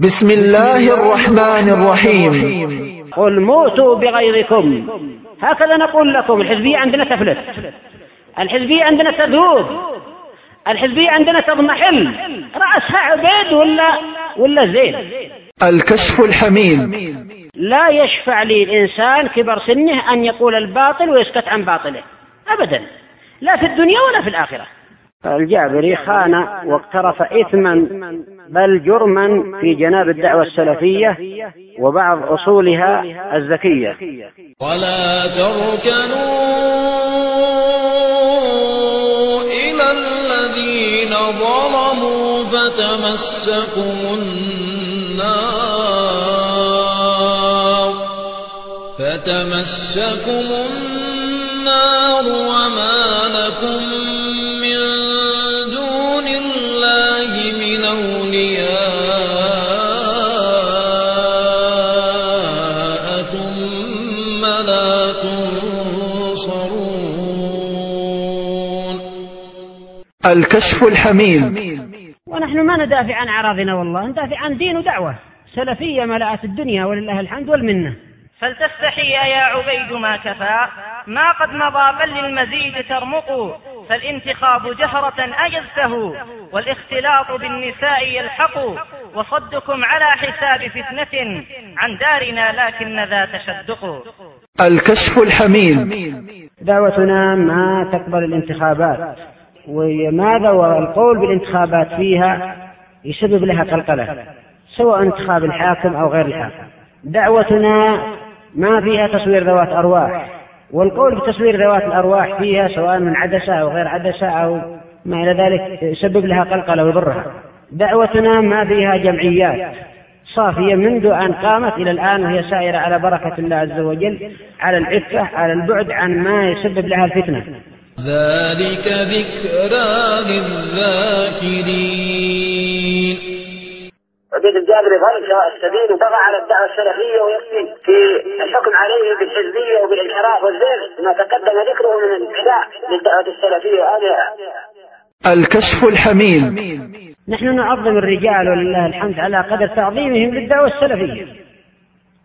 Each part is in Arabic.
بسم الله الرحمن الرحيم. قل موتوا بغيظكم هكذا نقول لكم الحزبية عندنا تفلت. الحزبية عندنا تذوب. الحزبية عندنا تضمحل. رأسها عبيد ولا ولا زين الكشف الحميم لا يشفع لي الإنسان كبر سنه أن يقول الباطل ويسكت عن باطله. أبدا. لا في الدنيا ولا في الآخرة. الجابري خان واقترف إثما بل جرما في جناب الدعوة السلفية وبعض أصولها الزكية. ولا تركنوا إلى الذين ظلموا فتمسكم النار فتمسكم النار وما لكم من الكشف الحميم. ونحن ما ندافع عن أعراضنا والله ندافع عن دين ودعوة. سلفية ملأت الدنيا ولله الحمد والمنة. فلتستحي يا عبيد ما كفى ما قد مضى بل للمزيد ترمق فالانتخاب جهرة أجزته والاختلاط بالنساء يلحق وصدكم على حساب فتنة عن دارنا لكن ذا تشدق. الكشف الحميم. دعوتنا ما تقبل الانتخابات. وماذا والقول بالانتخابات فيها يسبب لها قلقلة سواء انتخاب الحاكم أو غير الحاكم. دعوتنا ما فيها تصوير ذوات أرواح والقول بتصوير ذوات الأرواح فيها سواء من عدسة أو غير عدسة أو ما إلى ذلك يسبب لها قلقلة ويضرها. دعوتنا ما فيها جمعيات صافية منذ أن قامت إلى الآن وهي سائرة على بركة الله عز وجل على العفة على البعد عن ما يسبب لها الفتنة. ذلك ذكرى للذاكرين. عبيد الجابري ظل السبيل وبغى على الدعوة السلفية ويكفي في الحكم عليه بالحزبية وبالانحراف والزيغ ما تقدم ذكره من الابتداع للدعوة السلفية. وهذا الكشف الحميم. نحن نعظم الرجال ولله الحمد على قدر تعظيمهم للدعوة السلفية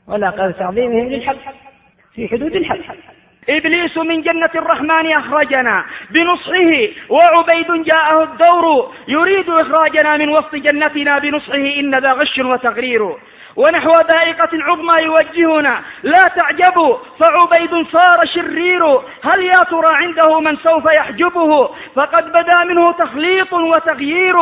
ولا قدر تعظيمهم للحق في حدود الحق. إبليس من جنة الرحمن أخرجنا بنصحه وعبيد جاءه الدور يريد إخراجنا من وسط جنتنا بنصحه إن ذا غش وتغرير. ونحو ذائقة عظمى يوجهنا. لا تعجبوا فعبيد صار شرير. هل يا ترى عنده من سوف يحجبه؟ فقد بدا منه تخليط وتغيير.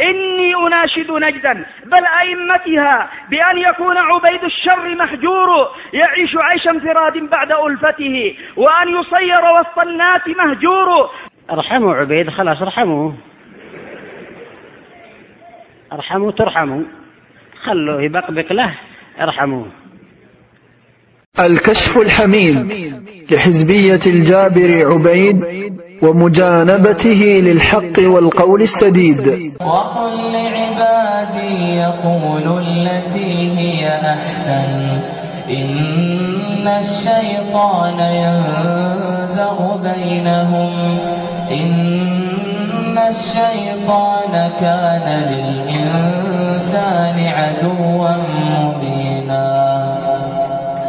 إني أناشد نجدا بل أئمتها بأن يكون عبيد الشر محجور يعيش عيش انفراد بعد ألفته وأن يصير وسط الناس مهجور. ارحموا عبيد خلاص ارحموه ارحموا ترحموا خلوه يبقبق له ارحموه. الكشف الحميم لحزبية الجابر عبيد ومجانبته للحق والقول السديد. وقل لعبادي يقولوا التي هي أحسن. إن الشيطان ينزغ بينهم. إن الشيطان كان للإنسان عدوا مبينا.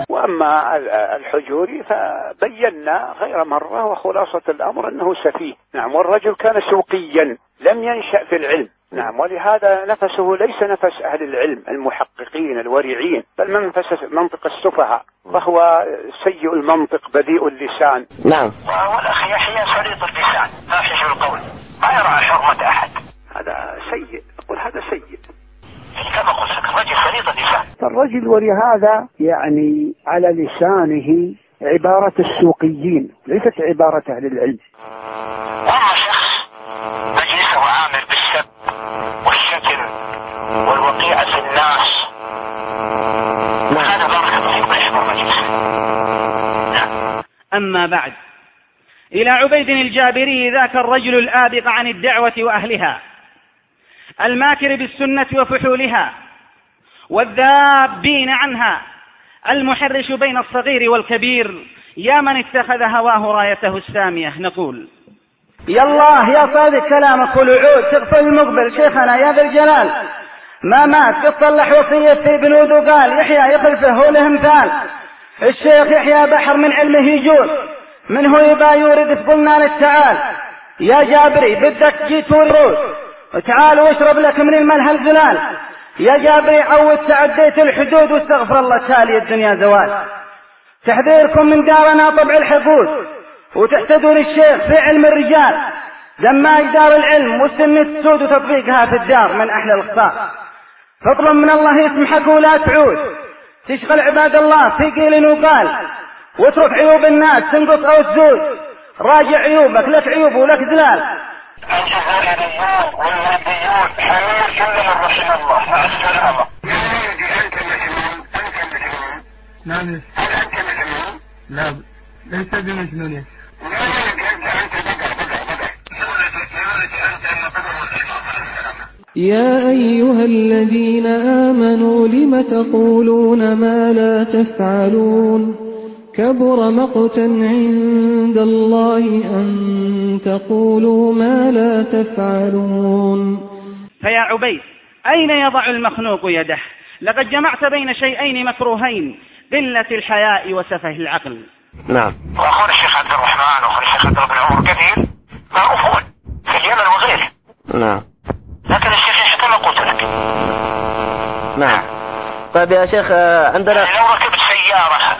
وأما الحجوري فبينا غير مرة وخلاصة الأمر أنه سفيه، نعم والرجل كان سوقيا لم ينشأ في العلم، نعم ولهذا نفسه ليس نفس أهل العلم المحققين الورعين، بل منفس منطق السفهاء، فهو سيء المنطق بديء اللسان. نعم. والاخ يحيى سليط اللسان فاحش القول. ما يرى حرمة أحد. هذا سيء، أقول هذا سيء. كما قلت لك الرجل سليط اللسان. الرجل ولهذا يعني على لسانه عبارة السوقيين ليست عبارة أهل العلم. واما شخص مجلسه عامر بالسب والشتم والوقيعة في الناس هذا بارك الله فيك ما يحضر مجلسه نعم أما بعد. إلى عبيد الجابري ذاك الرجل الآبق عن الدعوة وأهلها. الماكر بالسنة وفحولها. والذابين عنها. المحرش بين الصغير والكبير. يا من اتخذ هواه رايته السامية. نقول. يا الله يا صادق كلامك والوعود. تغفل المقبل شيخنا يا ذا الجلال. ما مات بتصلح وصية في بنود وقال يحيى يخلفه هو له مثال الشيخ يحيى بحر من علمه يجول من هو يبا يورد قلنا للتعال يا جابري بدك جيت ورود وتعال واشرب لك من الملح الزلال يا جابري عود تعديت الحدود واستغفر الله تالي الدنيا زوال. تحذيركم من دارنا طبع الحقود وتحتدون الشيخ في علم الرجال. دماج دار العلم وسن السود وتطبيقها في الدار من أحلى الأخطاء. فاطلب من الله يسمحك ولا تعود. تشغل عباد الله في قيل وقال واترك عيوب الناس تنقص أو تزول راجع عيوبك لك عيوب ولك زلال الجزائريون والماديون حمير كل من رحم الله مع السلامة يا ولدي أنت مجنون أنت مجنون نعم. هل أنت مجنون؟ لا ليس بمجنون. يا شيخ يا ولدي أنت أنت يا أيها الذين آمنوا لم تقولون ما لا تفعلون كبر مقتا عند الله أن تقولوا ما لا تفعلون فيا عبيد أين يضع المخلوق يده؟ لقد جمعت بين شيئين مكروهين قلة الحياء وسفه العقل. نعم. وأخونا الشيخ عبد الرحمن وأخونا الشيخ عبد الله بن عمر كثير معروفون في اليمن وغيره. نعم. لكن الشيخ إيش ما قلت لك. نعم. طيب يا شيخ آه، عندنا يعني لو ركبت سيارة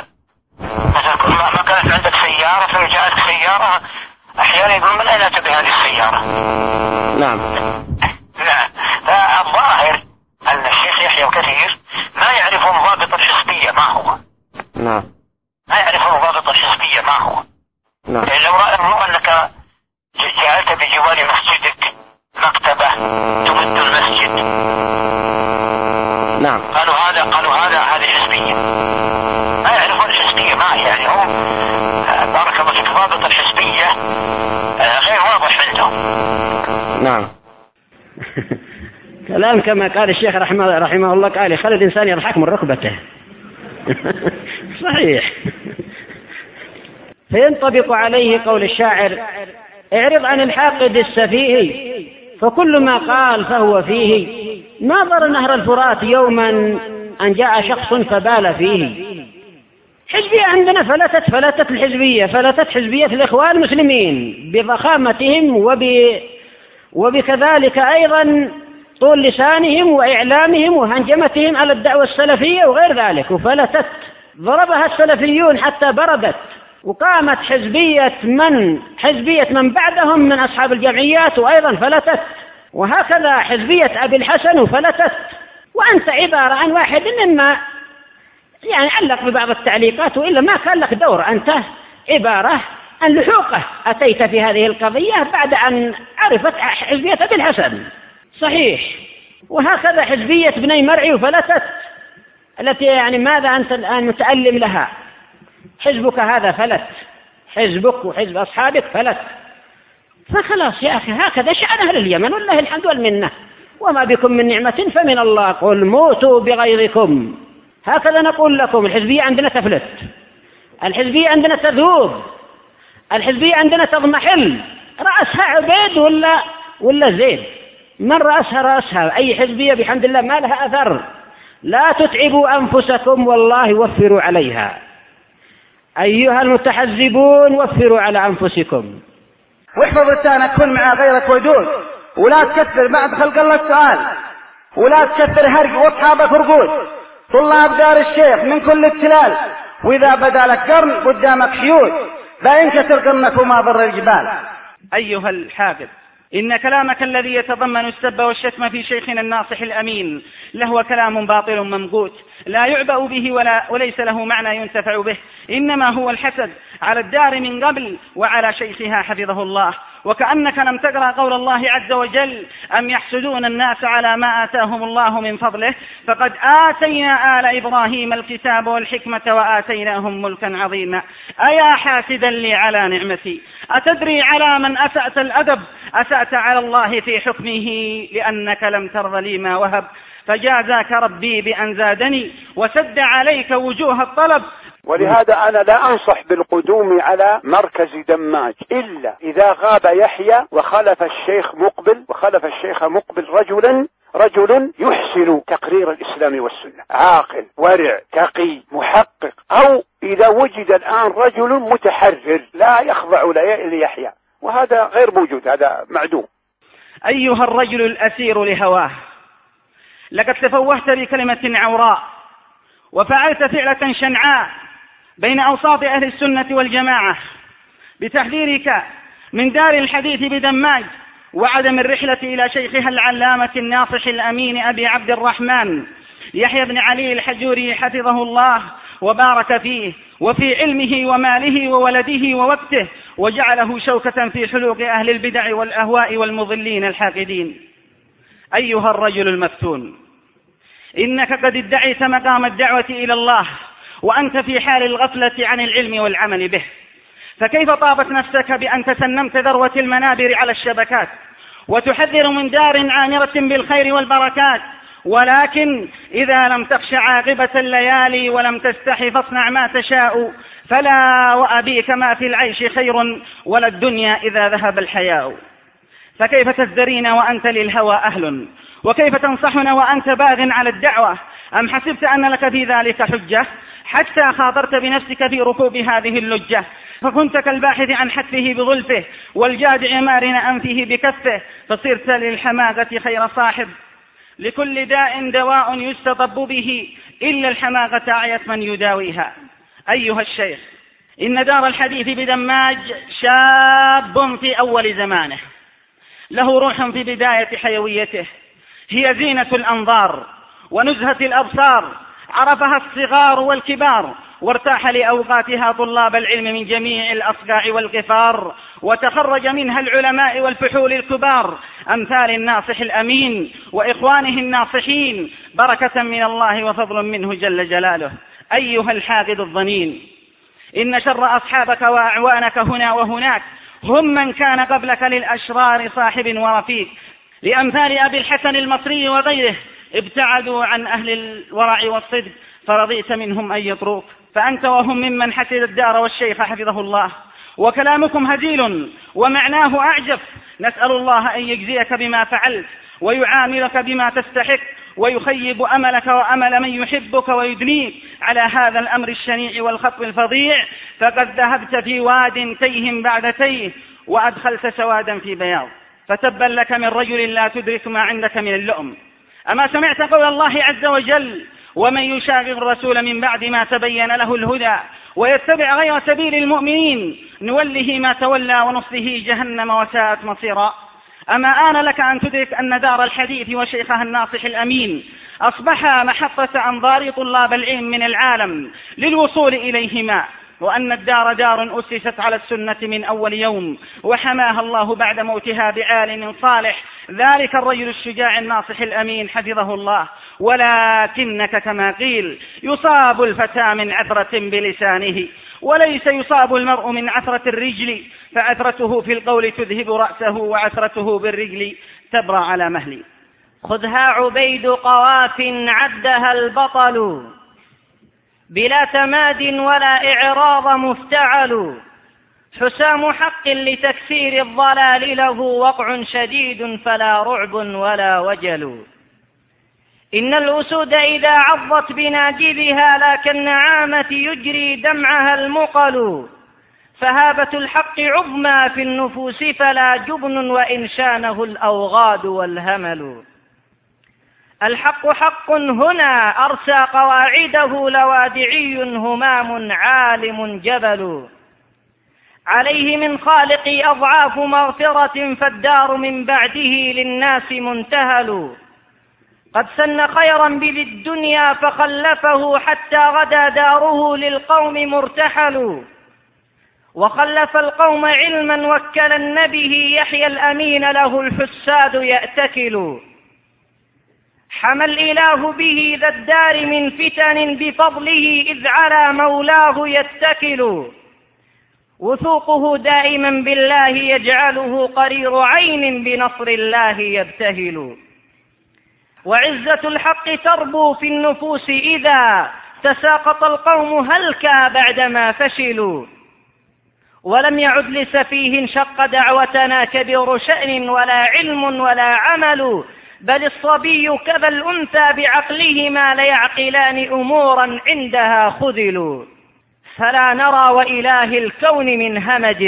مثلا ما كانت عندك سيارة فجاءتك سيارة أحيانا يقول من أين أتى بهذه السيارة؟ نعم. نعم فالظاهر أن الشيخ يحيى كثير ما يعرف مضابط الحزبية ما هو؟ نعم. ما يعرف مضابط الحزبية ما هو؟ نعم. يعني لو رأوا أنك جعلت بجوار مسجدك مكتبة تمد المسجد. نعم. قالوا هذا قالوا هذا هذه حزبية. ما يعرفون الحزبية ما هي يعني هم آه، بارك الله فيك ضابط الحزبية آه، غير واضح عندهم. نعم. كلام كما قال الشيخ رحمه, رحمه الله قال خلي الإنسان يضحك من ركبته. صحيح. فينطبق عليه قول الشاعر اعرض عن الحاقد السفيه فكل ما قال فهو فيه. ناظر نهر الفرات يوما أن جاء شخص فبال فيه. حزبية عندنا فلتت فلتت الحزبية فلتت حزبية الإخوان المسلمين بضخامتهم وب وبكذلك أيضا طول لسانهم وإعلامهم وهنجمتهم على الدعوة السلفية وغير ذلك. وفلتت ضربها السلفيون حتى بردت. وقامت حزبية من حزبية من بعدهم من أصحاب الجمعيات وأيضا فلتت. وهكذا حزبية أبي الحسن وفلتت. وأنت عبارة عن واحد مما يعني علق ببعض التعليقات وإلا ما كان لك دور أنت. عبارة عن لحوقة أتيت في هذه القضية بعد أن عرفت حزبية أبي الحسن. صحيح. وهكذا حزبية بني مرعي وفلتت. التي يعني ماذا أنت الآن متألم لها؟ حزبك هذا فلت. حزبك وحزب أصحابك فلت. فخلاص يا أخي هكذا شأن أهل اليمن والله الحمد والمنة. وما بكم من نعمة فمن الله. قل موتوا بغيظكم. هكذا نقول لكم الحزبية عندنا تفلت. الحزبية عندنا تذوب. الحزبية عندنا تضمحل. رأسها عبيد ولا ولا زيد؟ من رأسها؟ رأسها. أي حزبية بحمد الله ما لها أثر. لا تتعبوا أنفسكم والله وفروا عليها. أيها المتحزبون وفروا على أنفسكم. واحفظ لسانك كن مع غيرك ودود. ولا تكثر بعد خلق الله السؤال. ولا تكثر هرج واصحابك رقود طلاب دار الشيخ من كل التلال. وإذا بدا لك قرن قدامك حيود. لا ينكسر قرنك وما ضر الجبال. أيها الحافظ إن كلامك الذي يتضمن السب والشتم في شيخنا الناصح الأمين لهو كلام باطل ممقوت. لا يعبأ به ولا وليس له معنى ينتفع به. إنما هو الحسد على الدار من قبل وعلى شيخها حفظه الله. وكأنك لم تقرأ قول الله عز وجل أم يحسدون الناس على ما آتاهم الله من فضله؟ فقد آتينا آل إبراهيم الكتاب والحكمة وآتيناهم ملكا عظيما. أيا حاسدا لي على نعمتي؟ أتدري على من أسأت الأدب؟ أسأت على الله في حكمه لأنك لم ترض لي ما وهب. فجازاك ربي بأن زادني وسد عليك وجوه الطلب. ولهذا أنا لا أنصح بالقدوم على مركز دماج إلا إذا غاب يحيى وخلف الشيخ مقبل وخلف الشيخ مقبل رجلا رجل يحسن تقرير الإسلام والسنة. عاقل ورع تقي محقق. أو إذا وجد الآن رجل متحرر لا يخضع ليحيى. وهذا غير موجود هذا معدوم. أيها الرجل الأسير لهواه لقد تفوهت بكلمة عوراء وفعلت فعلة شنعاء بين أوساط أهل السنة والجماعة بتحذيرك من دار الحديث بدماج وعدم الرحلة إلى شيخها العلامة الناصح الأمين أبي عبد الرحمن يحيى بن علي الحجوري حفظه الله وبارك فيه وفي علمه وماله وولده ووقته وجعله شوكة في حلوق أهل البدع والأهواء والمضلين الحاقدين. أيها الرجل المفتون. إنك قد ادعيت مقام الدعوة إلى الله وأنت في حال الغفلة عن العلم والعمل به. فكيف طابت نفسك بأن تسنمت ذروة المنابر على الشبكات؟ وتحذر من دار عامرة بالخير والبركات؟ ولكن إذا لم تخش عاقبة الليالي ولم تستحي فاصنع ما تشاء فلا وأبيك ما في العيش خير ولا الدنيا إذا ذهب الحياء. فكيف تزدرين وأنت للهوى أهل؟ وكيف تنصحنا وأنت باغ على الدعوة؟ أم حسبت أن لك في ذلك حجة؟ حتى خاطرت بنفسك في ركوب هذه اللجة فكنت كالباحث عن حتفه بظلفه والجادع مارن أنفه بكفه فصرت للحماقة خير صاحب. لكل داء دواء يستطب به إلا الحماقة أعيت من يداويها. أيها الشيخ إن دار الحديث بدماج شاب في أول زمانه له روح في بداية حيويته. هي زينة الأنظار ونزهة الأبصار. عرفها الصغار والكبار وارتاح لأوقاتها طلاب العلم من جميع الأصقاع والقفار وتخرج منها العلماء والفحول الكبار. أمثال الناصح الأمين وإخوانه الناصحين بركة من الله وفضل منه جل جلاله. أيها الحاقد الظنين إن شر أصحابك وأعوانك هنا وهناك هم من كان قبلك للأشرار صاحب ورفيق. لأمثال أبي الحسن المصري وغيره. ابتعدوا عن أهل الورع والصدق فرضيت منهم أن يطروك. فأنت وهم ممن حسد الدار والشيخ حفظه الله. وكلامكم هزيل ومعناه أعجب. نسأل الله أن يجزيك بما فعلت ويعاملك بما تستحق ويخيب أملك وأمل من يحبك ويدنيك على هذا الأمر الشنيع والخط الفظيع فقد ذهبت في واد تيه بعد تيه وأدخلت سوادا في بياض. فتبا لك من رجل لا تدرك ما عندك من اللؤم. أما سمعت قول الله عز وجل ومن يشاغب الرسول من بعد ما تبين له الهدى ويتبع غير سبيل المؤمنين نوله ما تولى ونصله جهنم وساءت مصيرا. أما آن لك أن تدرك أن دار الحديث وشيخها الناصح الأمين أصبحا محطة أنظار طلاب العلم من العالم للوصول إليهما. وأن الدار دار أسست على السنة من أول يوم وحماها الله بعد موتها بعالم صالح. ذلك الرجل الشجاع الناصح الأمين حفظه الله. ولكنك كما قيل يصاب الفتى من عثرة بلسانه وليس يصاب المرء من عثرة الرجل. فعثرته في القول تذهب رأسه وعثرته بالرجل تبرى على مهلي خذها عبيد قواف عدها البطل. بلا تماد ولا إعراض مفتعل. حسام حق لتكسير الضلال له وقع شديد فلا رعب ولا وجل. إن الأسود إذا عضت بناجذها لا كالنعامة يجري دمعها المقل. فهابة الحق عظمى في النفوس فلا جبن وإن شانه الأوغاد والهمل. الحق حق هنا أرسى قواعده لوادعي همام عالم جبل. عليه من خالقي أضعاف مغفرة فالدار من بعده للناس منتهل. قد سن خيرا بذي الدنيا فخلفه حتى غدا داره للقوم مرتحل. وخلف القوم علما وكل به يحيى الأمين له الحساد يأتكل. حمى الإله به ذا الدار من فتن بفضله إذ على مولاه يتكل. وثوقه دائما بالله يجعله قرير عين بنصر الله يبتهل. وعزة الحق تربو في النفوس إذا تساقط القوم هلكا بعدما فشلوا. ولم يعد لسفيه شق دعوتنا كبير شأن ولا علم ولا عمل. بل الصبي كذا الأنثى بعقلهما ليعقلان أمورا عندها خذلوا. فلا نرى وإله الكون من همج.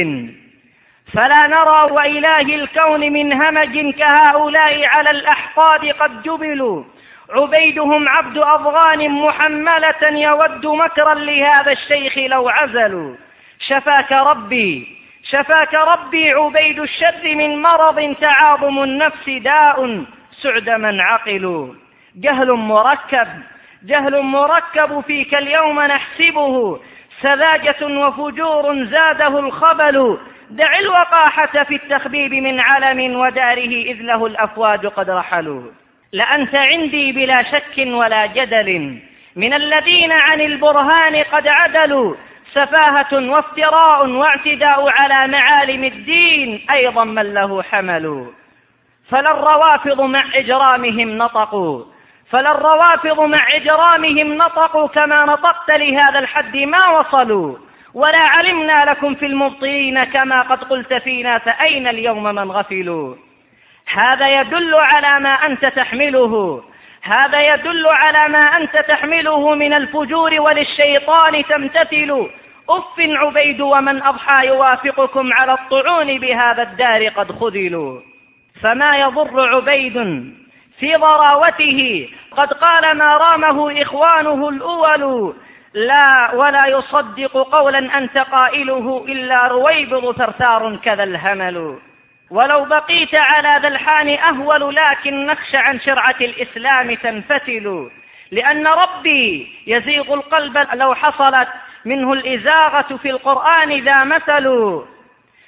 فلا نرى وإله الكون من همج كهؤلاء على الأحقاد قد جبلوا. عبيدهم عبد أضغان محملة يود مكرا لهذا الشيخ لو عزلوا. شفاك ربي شفاك ربي عبيد الشر من مرض تعاظم النفس داء. سعد من عقلوا. جهل مركب جهل مركب فيك اليوم نحسبه. سذاجة وفجور زاده الخبل. دع الوقاحة في التخبيب من علم وداره إذ له الأفواج قد رحلوا. لأنت عندي بلا شك ولا جدل. من الذين عن البرهان قد عدلوا. سفاهة وافتراء واعتداء على معالم الدين. أيضا من له حمل فلا الروافض مع إجرامهم نطقوا. فلا الروافض مع إجرامهم نطقوا كما نطقت لهذا الحد ما وصلوا. ولا علمنا لكم في المبطلين كما قد قلت فينا فأين اليوم من غفلوا. هذا يدل على ما أنت تحمله. هذا يدل على ما أنت تحمله من الفجور وللشيطان تمتثل. أف عبيد ومن أضحى يوافقكم على الطعون بهذا الدار قد خذلوا. فما يضر عبيد في ضراوته. قد قال ما رامه إخوانه الأول لا ولا يصدق قولا أنت قائله إلا رويبض ثرثار كذا الهمل. ولو بقيت على ذا الحان أهول لكن نخشى عن شرعة الإسلام تنفتل. لأن ربي يزيغ القلب لو حصلت منه الإزاغة في القرآن ذا مثل.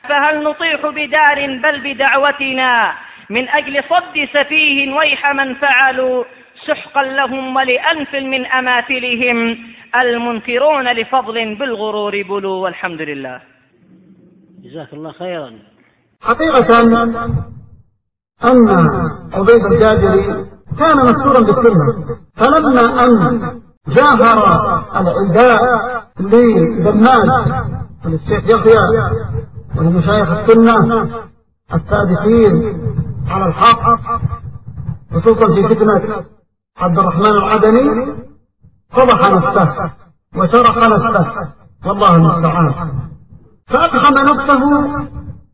فهل نطيح بدار بل بدعوتنا؟ من أجل صد سفيه ويح من فعلوا سحقا لهم ولأنف من أماثلهم المنكرون لفضل بالغرور بلو والحمد لله. جزاك الله خيرا. حقيقة أن عبيد الجابري كان مشهورا بالسنة. فلما أن جاهر العداء لدماج وللشيخ يحيى ولمشايخ السنة السادسين على الحق خصوصا في فتنة عبد الرحمن العدني فضح نفسه وشرح نفسه والله المستعان. فأقحم نفسه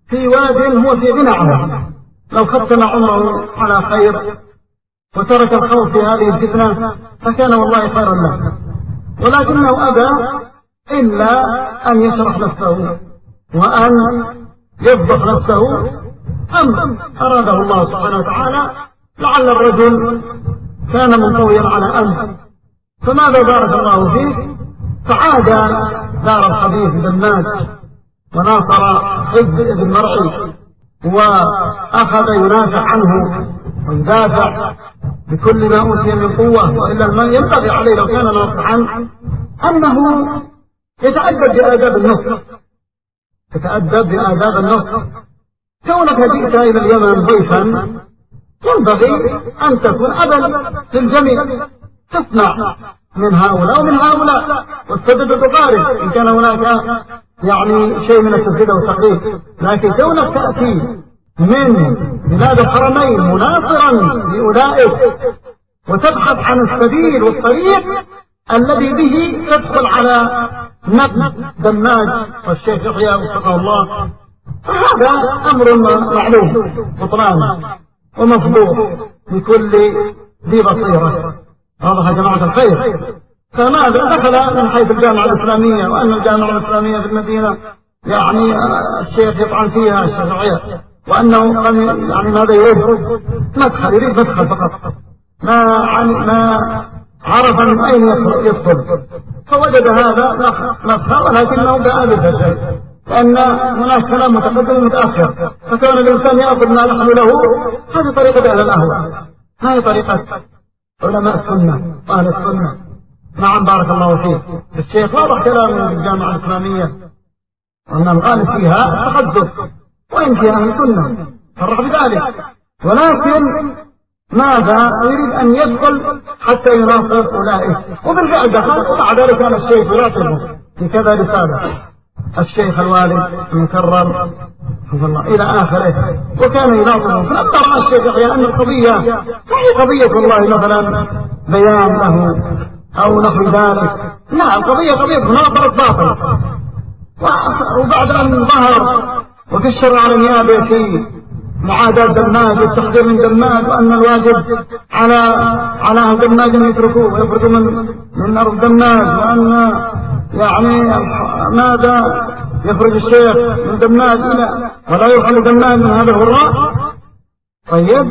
في واد هو في غنى عنه لو ختم عمره على خير وترك الخوف في هذه الفتنة فكان والله خيرا له. ولكنه أبى إلا أن يشرح نفسه. وأن يفضح نفسه أم أراده الله سبحانه وتعالى لعل الرجل كان منطويا على أمر. فماذا بارك الله فيه؟ فعاد دار الحديث دماج وناصر حزب ابن مرعي وأخذ ينافع عنه ويدافع بكل ما أوتي من قوة وإلا ما ينبغي عليه لو كان ناصحا أنه يتأدب بآداب النصر. يتأدب بآداب النصر كونك جئت إلى اليمن ضيفا ينبغي أن تكون أبا للجميع تسمع من هؤلاء ومن هؤلاء والسدد تقارب إن كان هناك يعني شيء من التسديد والتقريب لكن كونك تأتي من بلاد الحرمين مناصرا لأولئك وتبحث عن السبيل والطريق الذي به تدخل على نقد دماج والشيخ يحيى وفقه الله. فهذا أمر معلوم بطلان ومفضوح لكل ذي بصيرة. واضح يا جماعة الخير. فماذا دخل من حيث الجامعة الإسلامية؟ وأن الجامعة الإسلامية في المدينة يعني الشيخ يطعن فيها الشافعية وأنه يعني ماذا يريد؟ مدخل يريد مدخل فقط. ما ما عرف من أين يدخل فوجد هذا مدخل ولكنه باء بالفشل لأن هناك كلام متقدم ومتأخر فكان الإنسان يأخذ ما نحن له. هذه طريقة أهل الأهواء هذه طريقة علماء السنة وأهل السنة. نعم بارك الله فيك. الشيخ واضح كلامه في الجامعة الإسلامية. وأن الغالب فيها تحدث وإن فيها أهل السنة. صرح بذلك. ولكن ماذا؟ يريد أن يدخل حتى يناصر أولئك. وبالفعل دخل وبعد ذلك كان الشيخ يراقبه. في كذا رسالة. الشيخ الوالد المكرر الله إلى آخره. وكان يناظر فأخبر الشيخ يحيى أن القضية هي قضية والله مثلا بيان له أو نحو ذلك. لا القضية قضية مناظرة باطل وبعد أن ظهر وكشر على النيابة في معاداة دماج والتحذير من دماج وأن الواجب على على أهل دماج أن يتركوه ويخرجوا من من أرض دماج وأن يعني ماذا؟ يخرج الشيخ من دماج إلى ولا يرحل دماج من هذا الغراء. طيب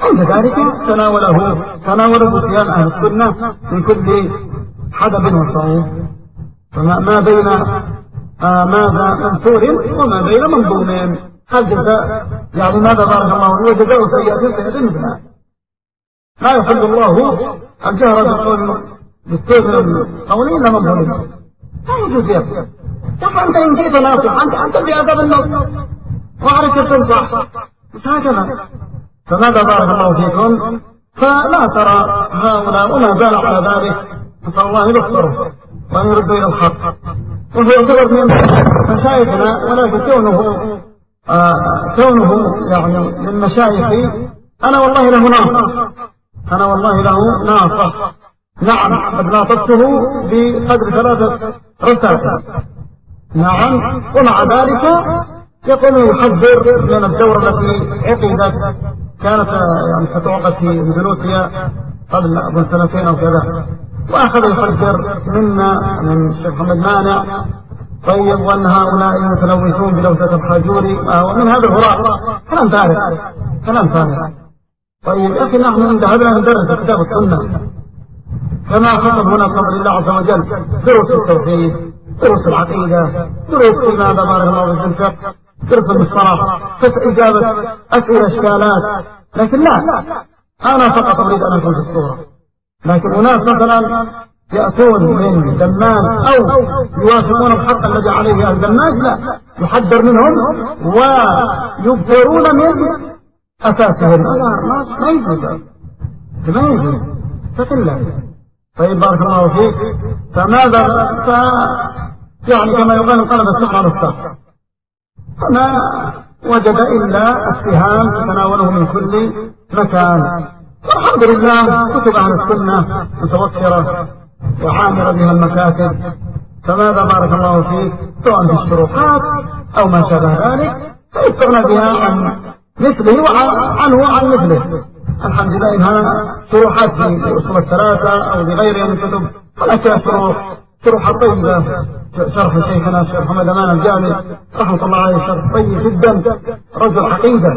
عند ذلك؟ تناوله تناوله صيام أهل السنة من كل حدب وصوم فما ما بين آه ماذا منثور وما بين منظوم جزاء يعني ماذا بارك الله هو سيئة سيئة مثلها لا يحب الله الجهر بالقول بالسيف القولي إلا من ظلم لا يجوز يا طب أنت إن كيف ناصح أنت أنت في أدب النص وأعرف تنصح مش هكذا فماذا بارك الله فيكم؟ فلا ترى هؤلاء وما زال على ذلك. نسأل الله يبصره وأن يرد إلى الحق. وهو يعتبر من مشايخنا ولكن كونه آه كونه يعني من مشايخي أنا والله له ناصح أنا والله له ناصح نعم قد ناطقته بقدر ثلاثة رسائل نعم ومع ذلك يقول يحذر من الدورة التي عقدت كانت يعني ستعقد في اندونيسيا قبل اظن سنتين أو كذا. وأخذ يحذر منا من الشيخ محمد مانع طيب وأن هؤلاء متلوثون بلوثة الحاجوري ومن هذا الهراء كلام فارغ كلام فارغ. طيب أخي نحن ذهبنا ندرس كتاب السنة. كما حصل هنا بفضل الله عز وجل؟ دروس التوحيد دروس العقيدة دروس في ماذا بارك الله في الفقه درس المصطلح إجابة أسئلة إشكالات. لكن لا أنا فقط أريد أن أكون في الصورة. لكن أناس مثلا يأتون من دمام أو يوافقون الحق الذي عليه أهل دماج لا. يحذر منهم ويبترون من أساسهم. ما يجوز ما يجوز فكلا طيب بارك الله فيك. فماذا ف يعني كما يقال انقلب السحر على السحر. فما وجد إلا اتهام تتناوله من كل مكان. والحمد لله كتب أهل السنة متوفرة. وعامرة بها المكاتب. فماذا بارك الله فيك؟ سواء في الشروحات أو ما شابه ذلك فيستغنى بها عن مثله وعنه وعن مثله. الحمد لله إنها شروحات في أصول الثلاثة أو بغيرها من كتب ولكن شروح شروح طيبة. شرح شيخنا الشيخ محمد أمان الجامع رحمة الله عليه شرح طيب جدا. رجل عقيدة.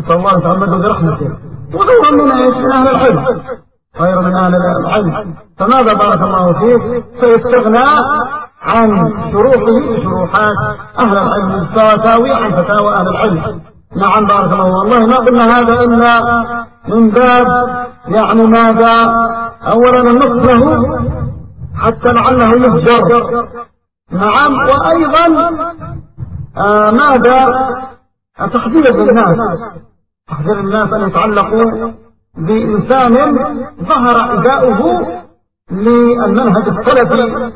نسأل الله يتغمده برحمته. وغير من أهل العلم. غير من أهل العلم فماذا بارك الله فيك سيستغنى عن شروحه بشروحات أهل العلم تساوي عن فتاوى أهل العلم. نعم بارك الله والله ما قلنا هذا إلا من باب يعني ماذا؟ أولا النصح له حتى لعله يهجر نعم وأيضا آه ماذا؟ تحذير للناس تحذير الناس أن يتعلقوا بإنسان ظهر إداؤه للمنهج السلفي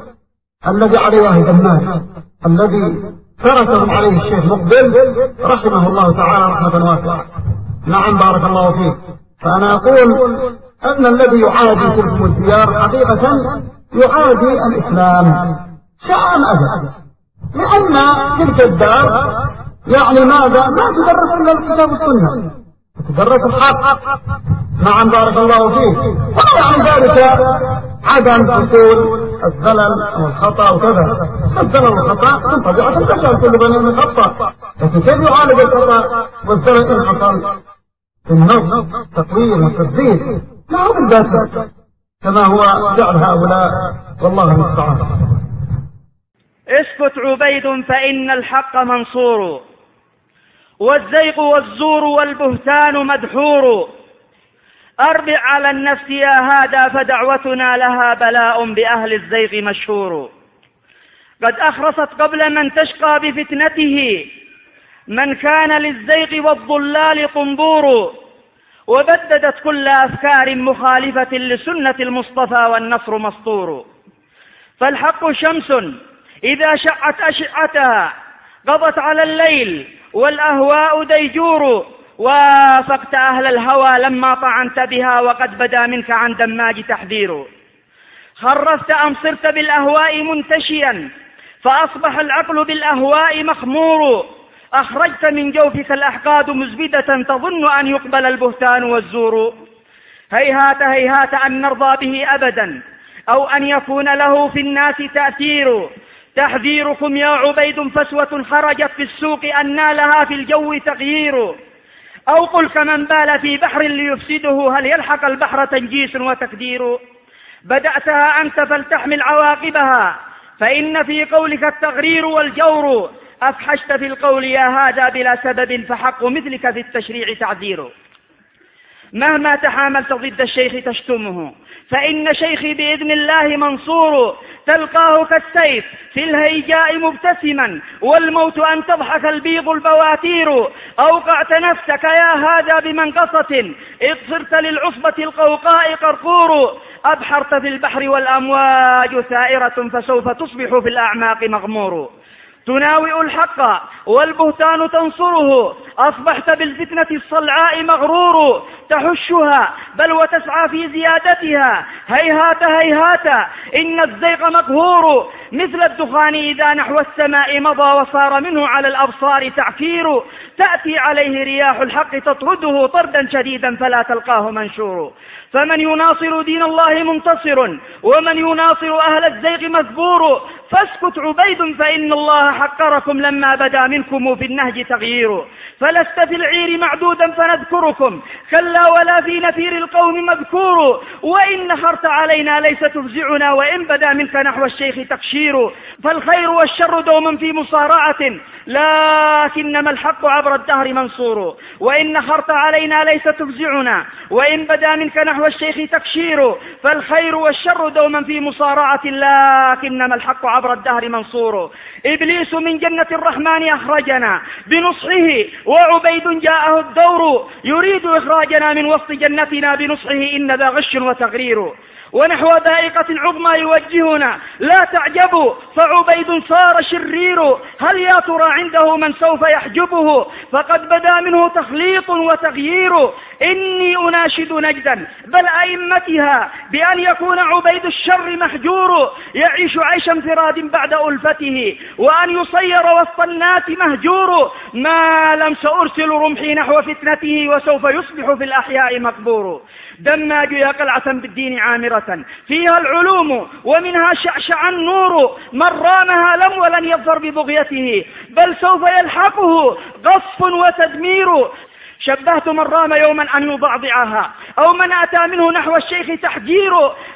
الذي عليه أهل الناس الذي تركهم عليه الشيخ مقبل رحمه الله تعالى رحمة واسعة. نعم بارك الله فيك. فأنا أقول أن الذي يعادي تلك الديار حقيقة يعادي الإسلام شاء أم لأن تلك الدار يعني ماذا؟ ما تدرس إلا الكتاب والسنة. تدرس الحق. نعم بارك الله فيك. ولا يعني ذلك عدم حصول الزلل والخطأ وكذا الزلل والخطأ من طبيعة البشر كل بني آدم خطأ. لكن كيف يعالج الخطأ والزلل إن حصل؟ النص تطوير وتجديد لا هو بالذات كما هو فعل هؤلاء. والله المستعان. اسكت عبيد فإن الحق منصور والزيغ والزور والبهتان مدحور. أربع على النفس يا هذا فدعوتنا لها بلاء بأهل الزيغ مشهور. قد أخرست قبل من تشقى بفتنته من كان للزيغ والضلال قنبور وبددت كل أفكار مخالفة لسنة المصطفى والنصر مسطور. فالحق شمس إذا شعت أشعتها قضت على الليل والأهواء ديجور. وافقت أهل الهوى لما طعنت بها وقد بدا منك عن دماج تحذير خرفت أم صرت بالأهواء منتشيا فأصبح العقل بالأهواء مخمور. أخرجت من جوفك الأحقاد مزبدة تظن أن يقبل البهتان والزور. هيهات هيهات أن نرضى به أبدا أو أن يكون له في الناس تأثير. تحذيركم يا عبيد فسوة خرجت في السوق أن لها في الجو تغيير. أو قل كمن بال في بحر ليفسده هل يلحق البحر تنجيس وتكدير بدأتها أنت فلتحمل عواقبها فإن في قولك التغرير والجور. أفحشت في القول يا هذا بلا سبب فحق مثلك في التشريع تعذير. مهما تحاملت ضد الشيخ تشتمه فإن شيخي بإذن الله منصور. تلقاه كالسيف في الهيجاء مبتسما والموت أن تضحك البيض البواتير. أوقعت نفسك يا هذا بمنقصة. إذ صرت للعصبة القوقاء قرقور. أبحرت في البحر والأمواج ثائرة فسوف تصبح في الأعماق مغمور. تناوئ الحق والبهتان تنصره. أصبحت بالفتنة الصلعاء مغرور تحشها بل وتسعى في زيادتها. هيهات هيهات إن الزيغ مقهور. مثل الدخان إذا نحو السماء مضى وصار منه على الأبصار تعكير. تأتي عليه رياح الحق تطرده طردا شديدا فلا تلقاه منشور. فمن يناصر دين الله منتصر ومن يناصر أهل الزيغ مذبور. فاسكت عبيد فإن الله حقركم لما بدا منكم في النهج تغيير. فلست في العير معدودا فنذكركم. كلا ولا في نفير القوم مذكور. وإن نخرت علينا ليس تفزعنا وإن بدا منك نحو الشيخ تقشير. فالخير والشر دوما في مصارعة. لكنما الحق عبر الدهر منصور. وإن نخرت علينا ليس تفزعنا وإن بدا منك نحو الشيخ تكشير فالخير والشر دوما في مصارعة. لكنما الحق عبر الدهر منصور. إبليس من جنة الرحمن أخرجنا. بنصحه وعبيد جاءه الدور يريد إخراجنا من وسط جنتنا بنصحه إن ذا غش وتغرير. ونحو ذائقة عظمى يوجهنا. لا تعجبوا فعبيد صار شرير. هل يا ترى عنده من سوف يحجبه؟ فقد بدا منه تخليط وتغيير. إني أناشد نجدا بل أئمتها بأن يكون عبيد الشر محجور يعيش عيش انفراد بعد ألفته وأن يصير وسط الناس مهجور. ما لم سأرسل رمحي نحو فتنته وسوف يصبح في الأحياء مقبور. دماج يا قلعة بالدين عامرة. فيها العلوم ومنها شعشع النور. من رامها لم ولن يظفر ببغيته بل سوف يلحقه غصف وتدمير. شبهت من رام يوما أن يضعضعها أو من أتى منه نحو الشيخ تحجير.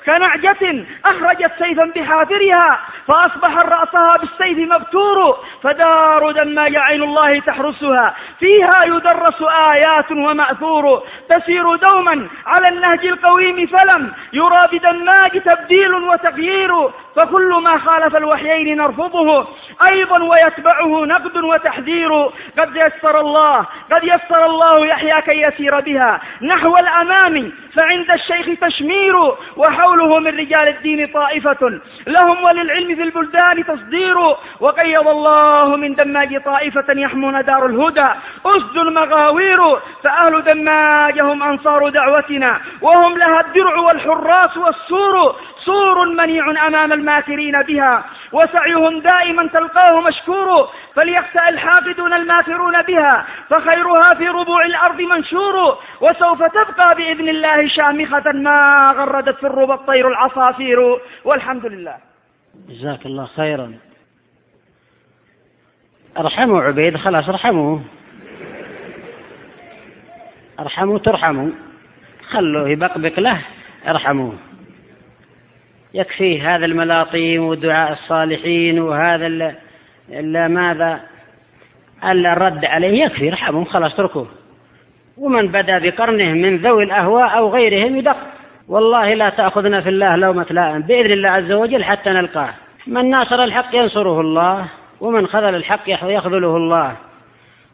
كنعجة أخرجت سيفا بحافرها فأصبح رأسها بالسيف مبتور. فدار دماج عين الله تحرسها. فيها يدرس آيات ومأثور. تسير دوما على النهج القويم فلم. يرى بدماج تبديل وتغيير. فكل ما خالف الوحيين نرفضه. أيضا ويتبعه نقد وتحذير. قد يسر الله قد يسر الله يحيى كي يسير بها. نحو الأمام فعند الشيخ تشمير وحوله من رجال الدين طائفة. لهم وللعلم في البلدان تصدير. وقيض الله من دماج طائفة يحمون دار الهدى. أسد المغاوير فأهل دماج هم أنصار دعوتنا. وهم لها الدرع والحراس والسور. سور منيع أمام الماكرين بها. وسعيهم دائما تلقاه مشكور فليخسأ الحاقدون الماكرون بها فخيرها في ربوع الأرض منشور وسوف تبقى بإذن الله شامخة ما غردت في الربى الطير العصافير. والحمد لله. جزاك الله خيرا. ارحموا عبيد خلاص ارحموه ارحموا ترحموا خلوه يبقبق له ارحموه يكفيه هذا الملاطيم ودعاء الصالحين وهذا ال ماذا؟ الرد عليه يكفي ارحمهم خلاص اتركوه. ومن بدا بقرنه من ذوي الأهواء أو غيرهم يدق. والله لا تأخذنا في الله لومة لائم بإذن الله عز وجل حتى نلقاه. من ناصر الحق ينصره الله ومن خذل الحق يخذله الله.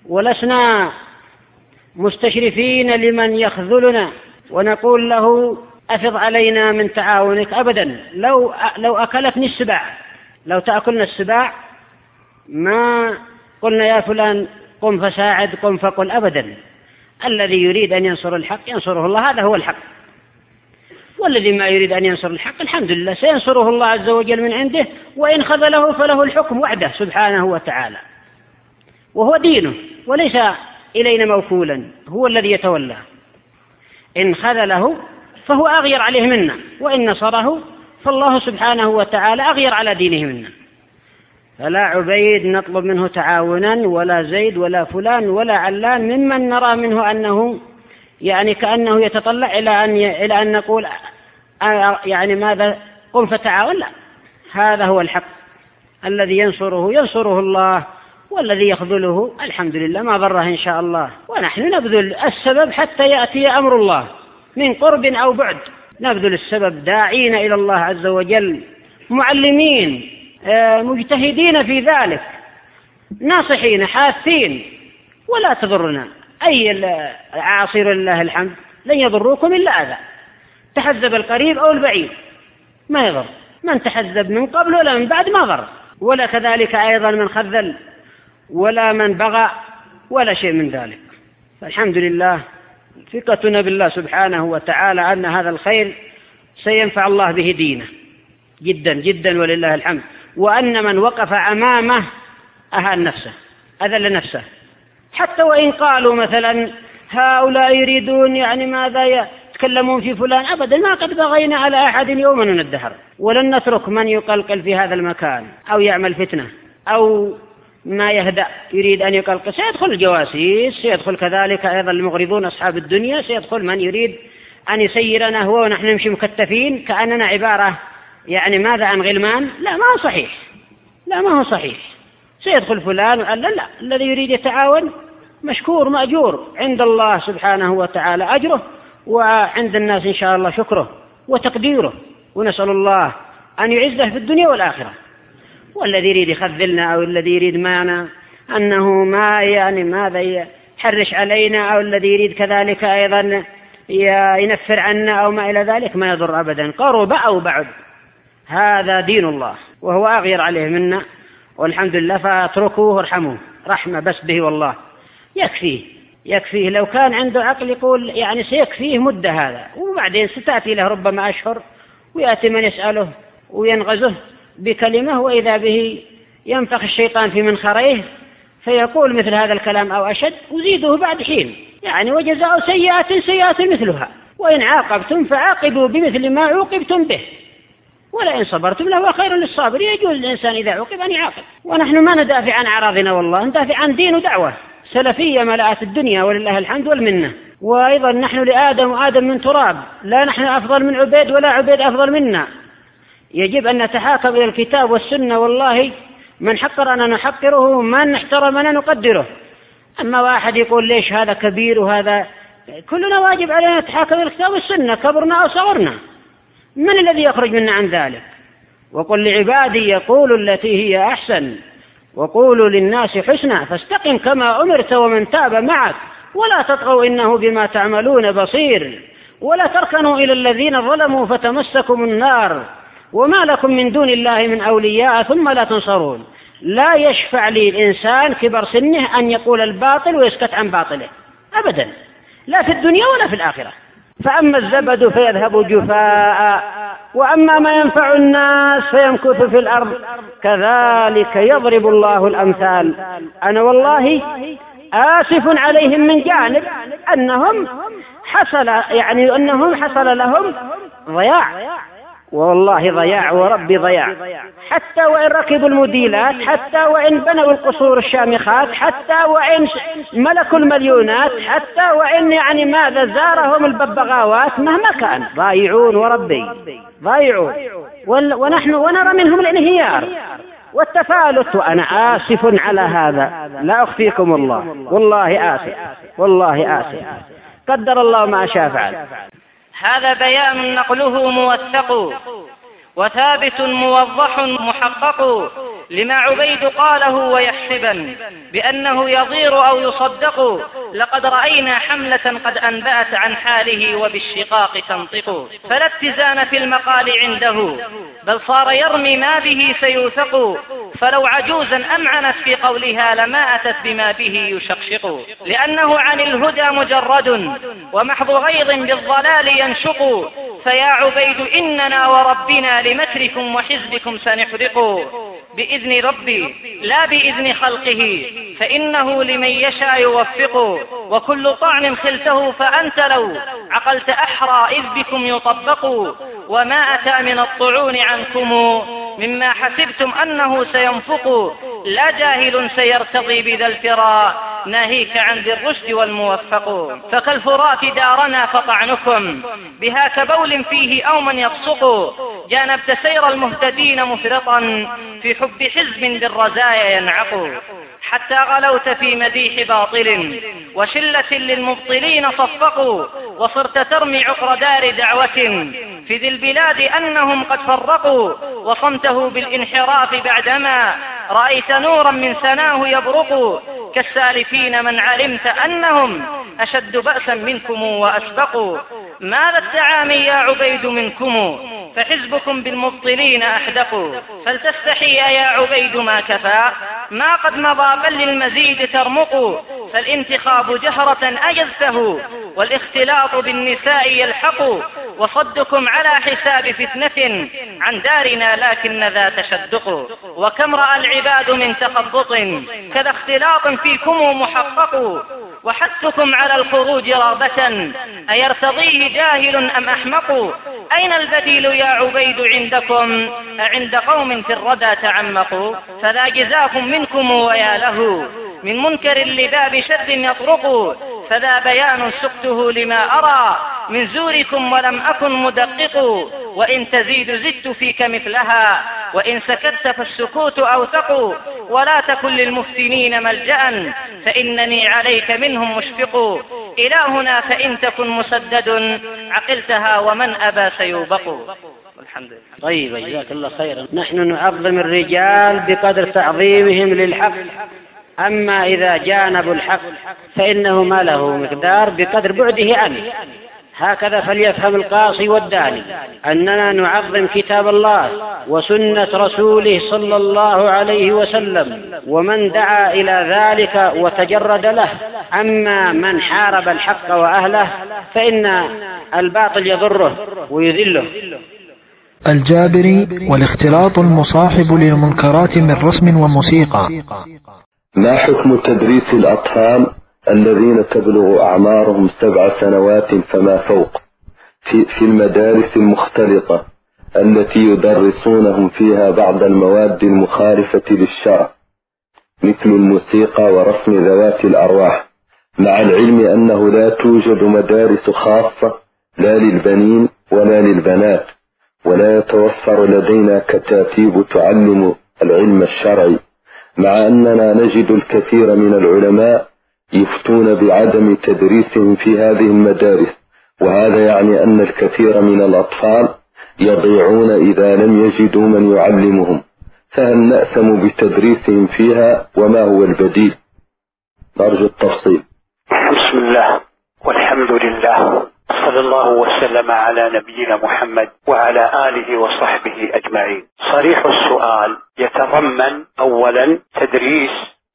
ولسنا مستشرفين لمن يخذلنا. ونقول له أفض علينا من تعاونك أبدا. لو لو أكلتني السباع لو تأكلنا السباع ما قلنا يا فلان قم فساعد قم فقل أبدا. الذي يريد أن ينصر الحق ينصره الله هذا هو الحق. والذي ما يريد أن ينصر الحق الحمد لله سينصره الله عز وجل من عنده وإن خذله فله الحكم وحده سبحانه وتعالى. وهو دينه وليس إلينا موكولا هو الذي يتولاه إن خذله فهو أغير عليه منا. وإن نصره فالله سبحانه وتعالى أغير على دينه منا. فلا عبيد نطلب منه تعاونا ولا زيد ولا فلان ولا علان ممن نرى منه أنه يعني كأنه يتطلع إلى أن إلى أن نقول يعني ماذا؟ قم فتعاون. لا. هذا هو الحق. الذي ينصره ينصره الله والذي يخذله الحمد لله. ما ضره إن شاء الله. ونحن نبذل السبب حتى يأتي أمر الله. من قرب أو بعد. نبذل السبب داعين إلى الله عز وجل معلمين آه، مجتهدين في ذلك ناصحين حاثين. ولا تضرنا. أي عاصر الله الحمد لن يضروكم إلا أذى. تحزب القريب أو البعيد ما يضر. من تحزب من قبل ولا من بعد ما ضر. ولا كذلك أيضا من خذل ولا من بغى ولا شيء من ذلك. فالحمد لله ثقتنا بالله سبحانه وتعالى أن هذا الخير سينفع الله به دينه. جدا جدا ولله الحمد. وأن من وقف أمامه أهان نفسه أذل نفسه. حتى وإن قالوا مثلا هؤلاء يريدون يعني ماذا يتكلمون في فلان؟ أبدا ما قد بغينا على أحد يوما من الدهر ولن نترك من يقلقل في هذا المكان أو يعمل فتنة أو ما يهدأ يريد أن يقلقل سيدخل الجواسيس سيدخل كذلك أيضا المغرضون أصحاب الدنيا سيدخل من يريد أن يسيرنا هو ونحن نمشي مكتفين كأننا عبارة. يعني ماذا عن غلمان؟ لا ما هو صحيح. لا ما هو صحيح. سيدخل فلان لا لا الذي يريد يتعاون مشكور مأجور عند الله سبحانه وتعالى أجره وعند الناس إن شاء الله شكره وتقديره. ونسأل الله أن يعزه في الدنيا والآخرة. والذي يريد يخذلنا أو الذي يريد معنا. أنه ما يعني ماذا يحرش علينا أو الذي يريد كذلك أيضا ينفر عنا أو ما إلى ذلك ما يضر أبدا. قرب أو بعد هذا دين الله وهو أغير عليه منا. والحمد لله فاتركوه وارحموه. رحمة بس به والله. يكفيه. يكفيه. لو كان عنده عقل يقول يعني سيكفيه مدة هذا. وبعدين ستأتي له ربما أشهر ويأتي من يسأله وينغزه. بكلمة وإذا به ينفخ الشيطان في منخريه فيقول مثل هذا الكلام أو أشد وزيده بعد حين. يعني وجزاء سيئة سيئة مثلها. وإن عاقبتم فعاقبوا بمثل ما عوقبتم به. ولئن صبرتم لهو خير للصابر يجوز الإنسان إذا عوقب أن يعاقب. ونحن ما ندافع عن أعراضنا والله ندافع عن دين ودعوة. سلفية ملأت الدنيا ولله الحمد والمنة. وأيضا نحن لآدم وآدم من تراب. لا نحن أفضل من عبيد ولا عبيد أفضل منا. يجب أن نتحاكم إلى الكتاب والسنة والله من حقرنا نحقره من احترمنا نقدره. أما واحد يقول ليش هذا كبير وهذا كلنا واجب علينا نتحاكم إلى الكتاب والسنة كبرنا أو صغرنا. من الذي يخرج منا عن ذلك؟ وقل لعبادي يقولوا التي هي أحسن وقولوا للناس حسنا فاستقم كما أمرت ومن تاب معك. ولا تطغوا إنه بما تعملون بصير. ولا تركنوا إلى الذين ظلموا فتمسكم النار. وما لكم من دون الله من أولياء ثم لا تنصرون. لا يشفع لي الإنسان كبر سنه أن يقول الباطل ويسكت عن باطله. أبدا. لا في الدنيا ولا في الآخرة. فأما الزبد فيذهب جفاء وأما ما ينفع الناس فيمكث في الأرض. كذلك يضرب الله الأمثال. أنا والله آسف عليهم من جانب أنهم حصل يعني أنهم حصل لهم ضياع. والله ضياع وربي ضياع. حتى وإن ركبوا المديلات حتى وإن بنوا القصور الشامخات حتى وإن ملكوا المليونات حتى وإن يعني ماذا زارهم الببغاوات مهما كان. ضايعون وربي ضايعون. ونحن ونرى منهم الانهيار والتفالت وأنا آسف على هذا. لا أخفيكم الله. والله آسف والله آسف. قدر الله ما شاء فعل. هذا بيان نقله موثق وثابت موضح محقق لما عبيد قاله ويحسبا بأنه يضير أو يصدق لقد رأينا حملة قد أنبأت عن حاله وبالشقاق تنطق. فلا اتزان في المقال عنده بل صار يرمي ما به سيوثق. فلو عجوزا أمعنت في قولها لما أتت بما به يشقشق. لأنه عن الهدى مجرد ومحض غيظ بالضلال ينشق. فيا عبيد إننا وربنا لمكركم وحزبكم سنحرق. بإذن ربي لا بإذن خلقه فإنه لمن يشاء يوفق وكل طعن خلته فأنت لو عقلت أحرى إذ بكم يطبق وما أتى من الطعون عنكم مما حسبتم أنه سينفق. لا جاهل سيرتضي بذا الفراء ناهيك عن ذي الرشد والموفق. فكالفرات دارنا فطعنكم بها كبول فيه أو من يبصق. جانبت سير المهتدين مفرطا في حب حزب بالرزايا ينعق حتى غلوت في مديح باطل. وشلة للمبطلين صفقوا وصرت ترمي عقر دار دعوة. في ذي البلاد أنهم قد فرقوا وصمته بالانحراف بعدما. رأيت نورا من سناه يبرق. كالسالفين من علمت أنهم أشد بأسا منكم وأسبقوا ماذا التعامي يا عبيد منكم؟ فحزبكم بالمبطلين أحدقوا فلتستحي يا عبيد ما كفى. ما قد مضى بل للمزيد ترمق فالانتخاب جهرة أجزته والاختلاط بالنساء يلحق وصدكم على حساب فتنة عن دارنا لكن ذا تشدق. وكم رأى العباد من تخبط كذا اختلاط فيكم محقق وحثكم على الخروج رغبة. أيرتضيه جاهل أم أحمق؟ أين البديل يا عبيد عندكم؟ أعند قوم في الردى تعمقوا فلا جزاكم منكم ويا له. من منكر لباب شر يطرق. فذا بيان سقته لما أرى من زوركم ولم أكن مدقق وإن تزيد زدت فيك مثلها وإن سكت فالسكوت أوثق. ولا تكن للمفتنين ملجأ فإنني عليك منهم مشفق. إلهنا فإن تكن مسدد عقلتها ومن أبى سيوبق. الحمد لله. طيب جزاك الله خيرا. نحن نعظم الرجال بقدر تعظيمهم للحق. أما إذا جانبوا الحق فإنه ما له مقدار بقدر بعده عنه هكذا فليفهم القاصي والداني أننا نعظم كتاب الله وسنة رسوله صلى الله عليه وسلم ومن دعا إلى ذلك وتجرد له. أما من حارب الحق وأهله فإن الباطل يضره ويذله. الجابري والاختلاط المصاحب للمنكرات من رسم وموسيقى. ما حكم تدريس الأطفال الذين تبلغ أعمارهم سبع سنوات فما فوق؟ في, في المدارس المختلطة التي يدرسونهم فيها بعض المواد المخالفة للشرع مثل الموسيقى ورسم ذوات الأرواح مع العلم أنه لا توجد مدارس خاصة لا للبنين ولا للبنات ولا يتوفر لدينا كتاتيب تعلم العلم الشرعي. مع أننا نجد الكثير من العلماء يفتون بعدم تدريسهم في هذه المدارس وهذا يعني أن الكثير من الأطفال يضيعون إذا لم يجدوا من يعلمهم. فهل نأثم بتدريسهم فيها وما هو البديل؟ نرجو التفصيل. بسم الله والحمد لله. صلى الله وسلم على نبينا محمد وعلى آله وصحبه أجمعين. صريح السؤال يتضمن أولا تدريس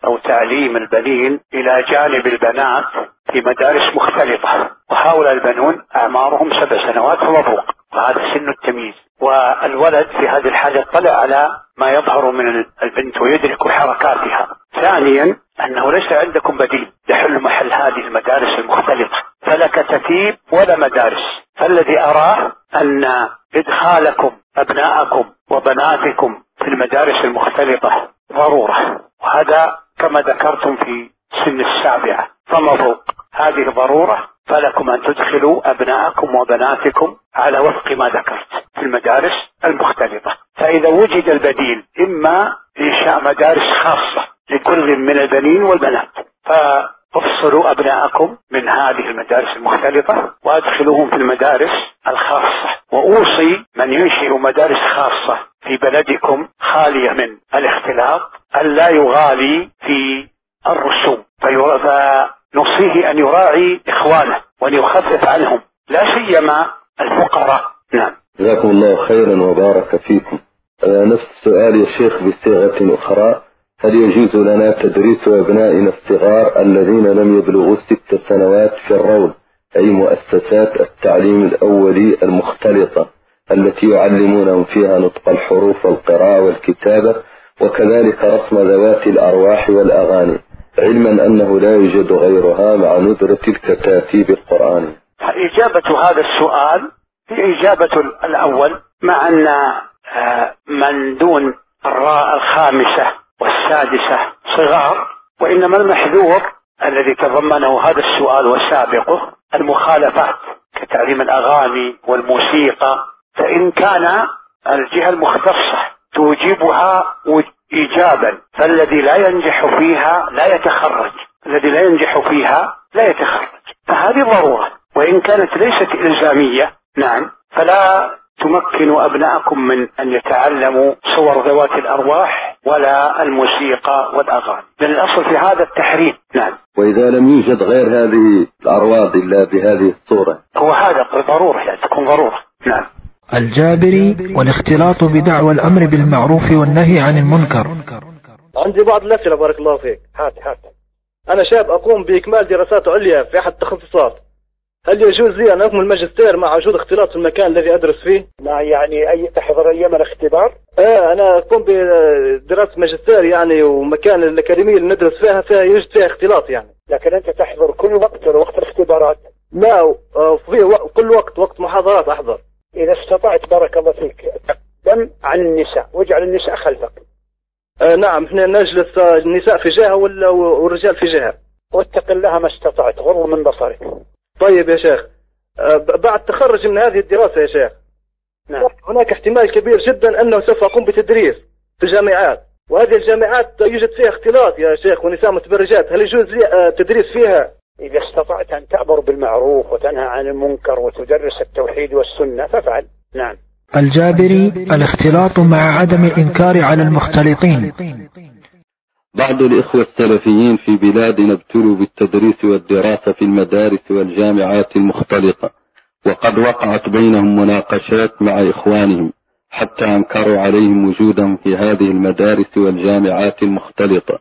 أو تعليم البنين إلى جانب البنات في مدارس مختلطة وهؤلاء البنون أعمارهم سبع سنوات فوق وهذا سن التمييز. والولد في هذه الحالة يطلع على ما يظهر من البنت ويدرك حركاتها. ثانيا أنه ليس عندكم بديل. يحل محل هذه المدارس المختلطة. فلا كتتيب ولا مدارس. فالذي أراه أن إدخالكم أبناءكم وبناتكم في المدارس المختلطة ضرورة. وهذا كما ذكرتم في سن السابعة. فما فوق هذه ضرورة فلكم أن تدخلوا أبناءكم وبناتكم على وفق ما ذكرت في المدارس المختلطة. فإذا وجد البديل إما إنشاء مدارس خاصة لكل من البنين والبنات فأفصلوا أبناءكم من هذه المدارس المختلطة وأدخلوهم في المدارس الخاصة. وأوصي من ينشئ مدارس خاصة في بلدكم خالية من الاختلاط ألا يغالي في الرسوم فنوصيه أن يراعي إخوانه وأن يخفف عنهم لا سيما الفقراء. نعم. جزاكم الله خيرا وبارك فيكم. نفس السؤال يا شيخ بصيغة أخرى. هل يجوز لنا تدريس أبنائنا الصغار الذين لم يبلغوا ست سنوات في الروض أي مؤسسات التعليم الأولي المختلطة التي يعلمونهم فيها نطق الحروف والقراءة والكتابة وكذلك رسم ذوات الأرواح والأغاني؟ علما أنه لا يوجد غيرها مع ندرة الكتاتيب القرآن. إجابة هذا السؤال هي إجابة الأول مع أن آه، من دون الراء الخامسة والسادسة صغار وإنما المحذور الذي تضمنه هذا السؤال وسابقه المخالفات كتعليم الأغاني والموسيقى فإن كان الجهة المختصة توجبها إيجابا. فالذي لا ينجح فيها لا يتخرج. الذي لا ينجح فيها لا يتخرج. فهذه ضرورة. وإن كانت ليست إلزامية نعم. فلا تمكنوا أبنائكم من أن يتعلموا صور ذوات الأرواح ولا الموسيقى والأغاني. لأن الأصل في هذا التحريم نعم. وإذا لم يوجد غير هذه الأرواض إلا بهذه الصورة. هو هذا ضرورة يعني تكون ضرورة نعم. الجابري والاختلاط بدعوى الأمر بالمعروف والنهي عن المنكر عندي بعض الأسئلة بارك الله فيك هات هات أنا شاب أقوم بإكمال دراسات عليا في أحد التخصصات هل يجوز لي أن أكمل ماجستير مع وجود اختلاط في المكان الذي أدرس فيه؟ ما يعني أي تحضر أيام الاختبار؟ آه أنا أقوم بدراسة ماجستير يعني ومكان الأكاديمية اللي ندرس فيها فيها يوجد فيها اختلاط يعني لكن أنت تحضر كل وقت وقت الاختبارات؟ لا آه، في كل وقت وقت محاضرات أحضر إذا استطعت بارك الله فيك تقدم عن النساء واجعل النساء خلفك. آه نعم إحنا نجلس النساء في جهة والرجال في جهة؟ واتق الله ما استطعت غض من بصرك. طيب يا شيخ آه بعد تخرج من هذه الدراسة يا شيخ نعم. هناك احتمال كبير جدا أنه سوف أقوم بتدريس في الجامعات. وهذه الجامعات يوجد فيها اختلاط يا شيخ ونساء متبرجات. هل يجوز لي آه، تدريس فيها؟ إذا استطعت أن تأمر بالمعروف وتنهى عن المنكر وتدرس التوحيد والسنة فافعل. نعم. الجابري الاختلاط مع عدم الإنكار على المختلطين. بعض الإخوة السلفيين في بلادنا ابتلوا بالتدريس والدراسة في المدارس والجامعات المختلطة وقد وقعت بينهم مناقشات مع إخوانهم حتى أنكروا عليهم وجودهم في هذه المدارس والجامعات المختلطة.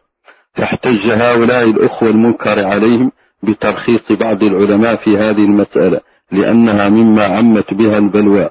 فاحتج هؤلاء الأخوة المنكر عليهم بترخيص بعض العلماء في هذه المسألة لأنها مما عمت بها البلوى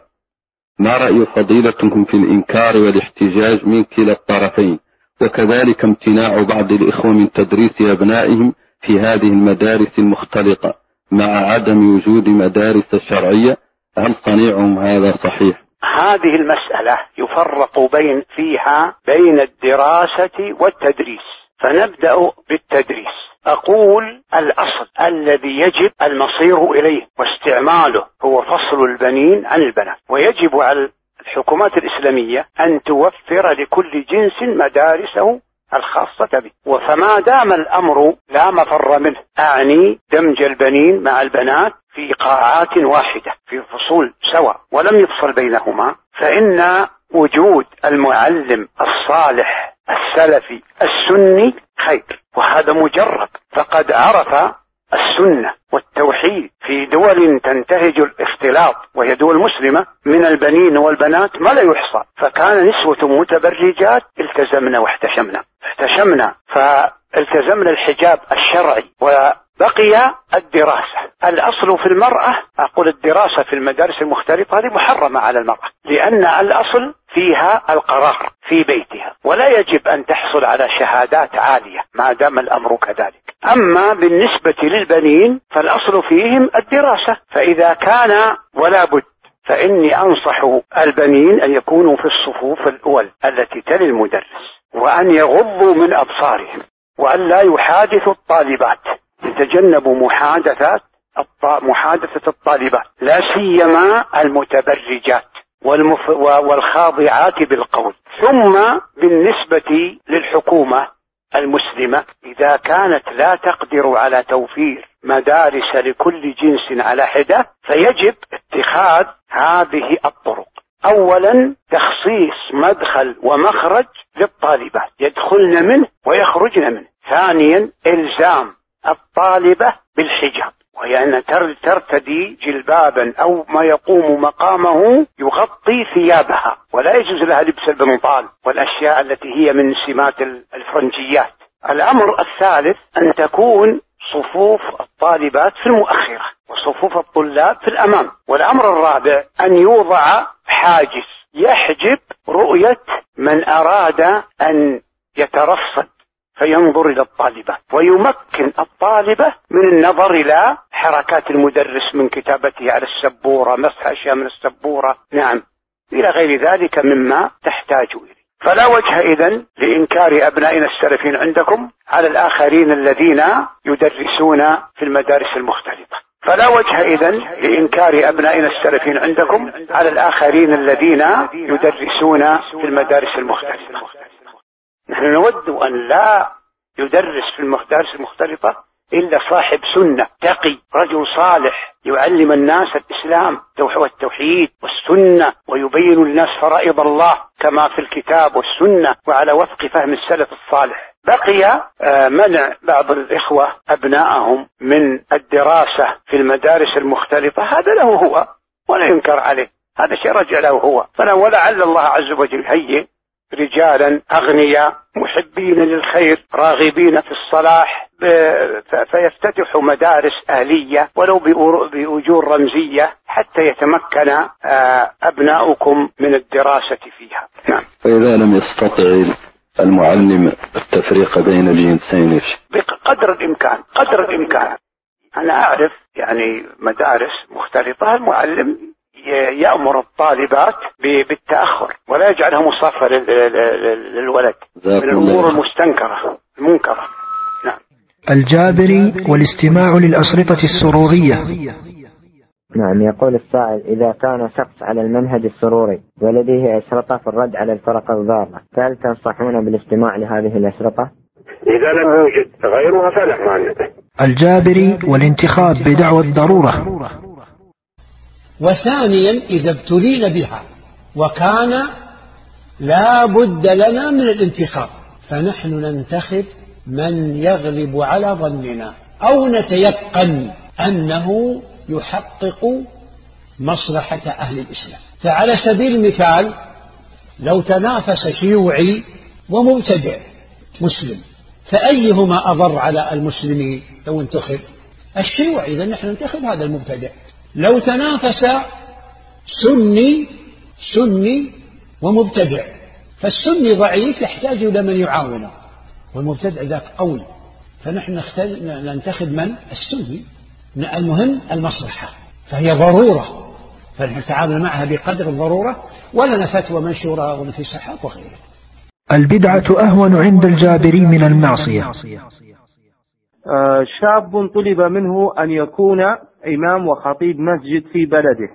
ما رأي فضيلتكم في الإنكار والاحتجاج من كلا الطرفين؟ وكذلك امتناع بعض الإخوة من تدريس أبنائهم في هذه المدارس المختلطة مع عدم وجود مدارس شرعية. هل صنيعهم هذا صحيح؟ هذه المسألة يفرق بين فيها بين الدراسة والتدريس. فنبدأ بالتدريس. أقول الأصل الذي يجب المصير إليه واستعماله هو فصل البنين عن البنات. ويجب على الحكومات الإسلامية أن توفر لكل جنس مدارسه الخاصة به. وفما دام الأمر لا مفر منه أعني دمج البنين مع البنات في قاعات واحدة في فصول سواء ولم يفصل بينهما فإن وجود المعلم الصالح السلفي السني خير وهذا مجرد. فقد عرف السنة والتوحيد في دول تنتهج الاختلاط وهي دول مسلمة من البنين والبنات ما لا يحصى. فكان نسوة متبرجات التزمنا واحتشمنا. احتشمنا. فالتزمنا الحجاب الشرعي وبقي الدراسة. الأصل في المرأة أقول الدراسة في المدارس المختلطة هذه محرمة على المرأة لأن الأصل فيها القرار في بيتها ولا يجب أن تحصل على شهادات عالية ما دام الأمر كذلك. أما بالنسبة للبنين فالأصل فيهم الدراسة. فإذا كان ولا بد فإني أنصح البنين أن يكونوا في الصفوف الأول التي تلي المدرس وأن يغضوا من أبصارهم. وأن لا يحادثوا الطالبات يتجنبوا محادثات محادثة الطالبات لا سيما المتبرجات والمف... والخاضعات بالقول. ثم بالنسبة للحكومة المسلمة إذا كانت لا تقدر على توفير مدارس لكل جنس على حدة فيجب اتخاذ هذه الطرق. أولا تخصيص مدخل ومخرج للطالبات يدخلن منه ويخرجن منه. ثانيا إلزام الطالبة بالحجاب. وهي أن ترتدي جلبابا أو ما يقوم مقامه يغطي ثيابها. ولا يجوز لها لبس البنطال والأشياء التي هي من سمات الفرنجيات. الأمر الثالث أن تكون صفوف الطالبات في المؤخرة وصفوف الطلاب في الأمام. والأمر الرابع أن يوضع حاجز يحجب رؤية من أراد أن يترصد فينظر إلى الطالبات ويمكن الطالبة من النظر إلى حركات المدرس من كتابته على السبورة مسح أشياء من السبورة. نعم. إلى غير ذلك مما تحتاج إليه. فلا وجه إذن لإنكار أبنائنا السلفين عندكم على الآخرين الذين يدرسون في المدارس المختلطة. فلا وجه إذن لإنكار أبنائنا السلفين عندكم على الآخرين الذين يدرسون في المدارس المختلطة. نحن نود أن لا يدرس في المدارس المختلطة إلا صاحب سنة تقي رجل صالح يعلم الناس الإسلام والتوحيد والسنة ويبين الناس فرائض الله كما في الكتاب والسنة وعلى وفق فهم السلف الصالح. بقي آه، منع بعض الإخوة أبنائهم من الدراسة في المدارس المختلطة. هذا له هو ولا ينكر عليه. هذا شيء رجع له هو. ولعل الله عز وجل هيئ رجالا أغنياء محبين للخير راغبين في الصلاح فيفتتحوا مدارس أهلية ولو بأجور رمزية حتى يتمكن آه، أبناؤكم من الدراسة فيها. نعم. فإذا لم يستطع المعلم التفريق بين الجنسين بقدر الإمكان قدر الإمكان. أنا أعرف يعني مدارس مختلطة المعلم يأمر الطالبات بالتأخر ولا يجعلها مصافة للولد من الأمور المستنكرة المنكرة. نعم. الجابري والاستماع للأشرطة السرورية. نعم يقول السائل إذا كان شخص على المنهج السروري ولديه أشرطة في الرد على الفرق الضارة فهل تنصحون بالاستماع لهذه الأشرطة؟ إذا لم يوجد غيرها فلا مانع. الجابري والانتخاب بدعوى الضرورة. وثانيا إذا ابتلينا بها وكان لا بد لنا من الانتخاب فنحن ننتخب من يغلب على ظننا أو نتيقن أنه يحقق مصلحة أهل الإسلام. فعلى سبيل المثال لو تنافس شيوعي ومبتدع مسلم فأيهما أضر على المسلمين؟ لو انتخب الشيوعي إذا نحن ننتخب هذا المبتدع. لو تنافس سني سني ومبتدع. فالسني ضعيف يحتاج إلى من يعاونه. والمبتدع ذاك قوي. فنحن ننتخب من؟ السني. المهم المصلحة. فهي ضرورة. فنحن نتعامل معها بقدر الضرورة. ولنا فتوى منشورة ومن في سحاب وغيره البدعة أهون عند الجابري من المعصية. آه، شاب طلب منه أن يكون إمام وخطيب مسجد في بلده.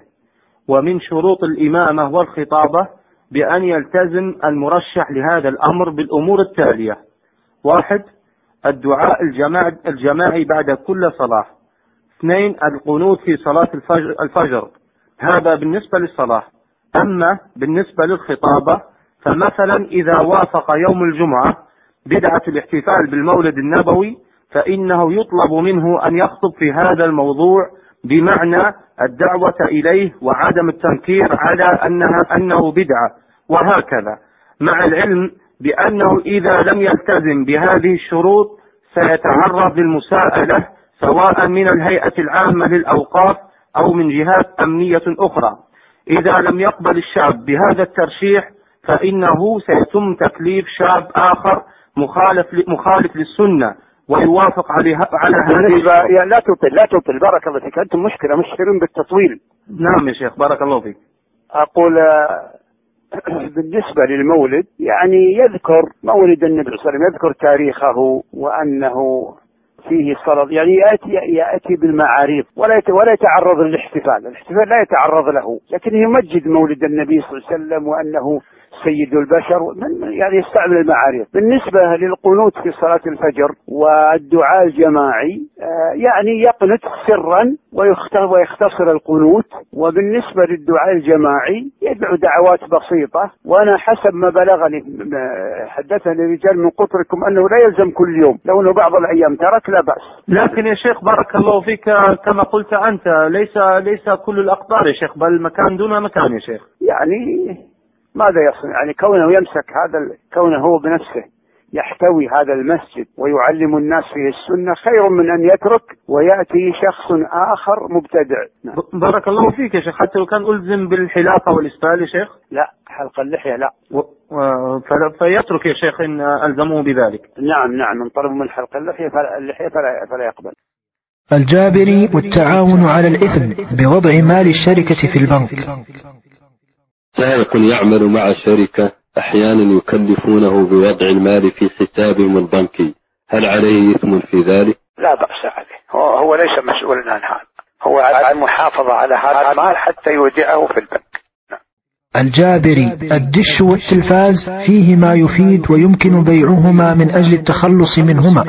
ومن شروط الإمامة والخطابة بأن يلتزم المرشح لهذا الأمر بالأمور التالية. واحد الدعاء الجماعي, بعد كل صلاة. اثنين القنوت في صلاة الفجر, الفجر. هذا بالنسبة للصلاة. أما بالنسبة للخطابة فمثلا إذا وافق يوم الجمعة بدعة الاحتفال بالمولد النبوي فإنه يطلب منه أن يخطب في هذا الموضوع بمعنى الدعوة إليه وعدم التنكير على أنها أنه بدعة. وهكذا. مع العلم بأنه إذا لم يلتزم بهذه الشروط سيتعرض للمساءلة سواء من الهيئة العامة للأوقاف أو من جهات أمنية أخرى. إذا لم يقبل الشعب بهذا الترشيح فإنه سيتم تكليف شاب آخر مخالف مخالف للسنة ويوافق عليها على هذه لا تطل لا تطل بارك الله فيك. أنتم مشكلة مشهورين بالتطويل. نعم يا شيخ بارك الله فيك. أقول بالنسبة للمولد يعني يذكر مولد النبي صلى الله عليه وسلم يذكر تاريخه وأنه فيه صلاة يعني يأتي يأتي بالمعاريض ولا ولا يتعرض للاحتفال، الاحتفال لا يتعرض له، لكن يمجد مولد النبي صلى الله عليه وسلم وأنه سيد البشر من يعني يستعمل المعارف. بالنسبة للقنوت في صلاة الفجر والدعاء الجماعي آه، يعني يقنت سرا ويختصر القنوت. وبالنسبة للدعاء الجماعي يدعو دعوات بسيطة. وأنا حسب ما بلغني حدثني رجال من قطركم أنه لا يلزم كل يوم لو أنه بعض الأيام ترك لا بأس. لكن يا شيخ بارك الله فيك كما قلت أنت ليس ليس كل الأقطار يا شيخ بل مكان دون مكان يا شيخ. يعني ماذا يصنع؟ يعني كونه يمسك هذا كونه هو بنفسه يحتوي هذا المسجد ويعلم الناس فيه السنة خير من أن يترك ويأتي شخص آخر مبتدع. نعم. بارك الله فيك يا شيخ. حتى لو كان ألزم بالحلاقة والإسبال يا شيخ. لا حلق اللحية لا. و... و... فيترك يا شيخ إن ألزموه بذلك. نعم نعم. انطلب من حلق اللحية فلا, اللحية فلا, فلا يقبل. الجابري والتعاون على الإثم بوضع مال الشركة في البنك. سائق يعمل مع شركة أحيانا يكلفونه بوضع المال في حسابهم البنكي هل عليه إثم في ذلك؟ لا بأس عليه. هو, هو ليس مسؤولا عن هذا. هو على المحافظة على هذا المال حتى يودعه في البنك. الجابري الدش والتلفاز فيه ما يفيد ويمكن بيعهما من أجل التخلص منهما.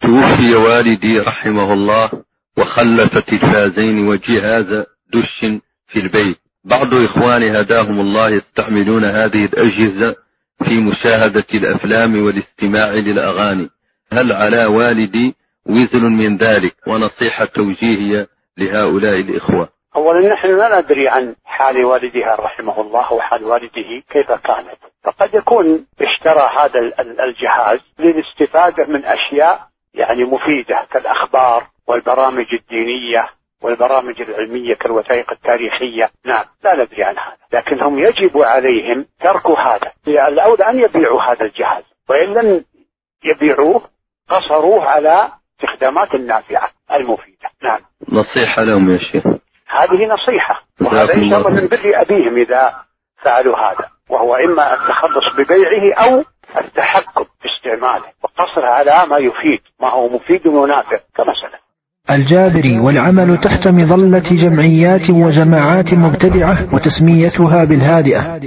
توفي والدي رحمه الله وخلف تلفازين وجهاز دش في البيت. بعض إخواني هداهم الله يستعملون هذه الأجهزة في مشاهدة الأفلام والاستماع للأغاني. هل على والدي وزن من ذلك؟ ونصيحة توجيهية لهؤلاء الإخوة. أولا نحن لا ندري عن حال والدها رحمه الله وحال والده كيف كانت. فقد يكون اشترى هذا الجهاز للاستفادة من أشياء يعني مفيدة كالأخبار والبرامج الدينية والبرامج العلمية كالوثائق التاريخية. نعم لا ندري عن هذا. لكنهم يجب عليهم ترك هذا الأولى أن يبيعوا هذا الجهاز. وإن لم يبيعوه قصروه على استخدامات النافعة المفيدة. نعم. نصيحة لهم يا شيخ. هذه نصيحة. وهذا إن شاء الله من بر أبيهم إذا فعلوا هذا. وهو إما التخلص ببيعه أو التحكم في استعماله وقصر على ما يفيد ما هو مفيد ونافع كمثلا. الجابري والعمل تحت مظلة جمعيات وجماعات مبتدعة وتسميتها بالهادئة.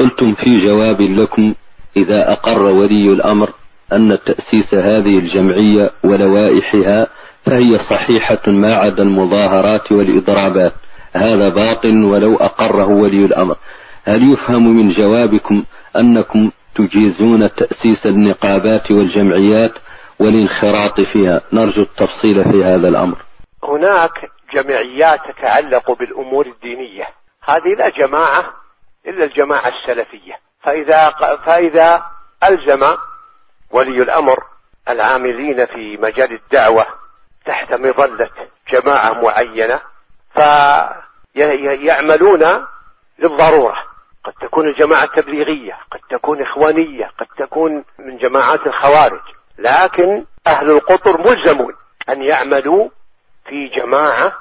قلتم في جواب لكم إذا أقر ولي الأمر أن تأسيس هذه الجمعية ولوائحها فهي صحيحة ما عدا المظاهرات والإضرابات. هذا باطل ولو أقره ولي الأمر. هل يفهم من جوابكم أنكم تجيزون تأسيس النقابات والجمعيات والانخراط فيها. نرجو التفصيل في هذا الأمر. هناك جمعيات تتعلق بالأمور الدينية. هذه لا جماعة إلا الجماعة السلفية. فإذا, فإذا ألزم ولي الأمر العاملين في مجال الدعوة تحت مظلة جماعة معينة فيعملون للضرورة. قد تكون الجماعة تبليغية قد تكون إخوانية قد تكون من جماعات الخوارج. لكن أهل القطر ملزمون أن يعملوا في جماعة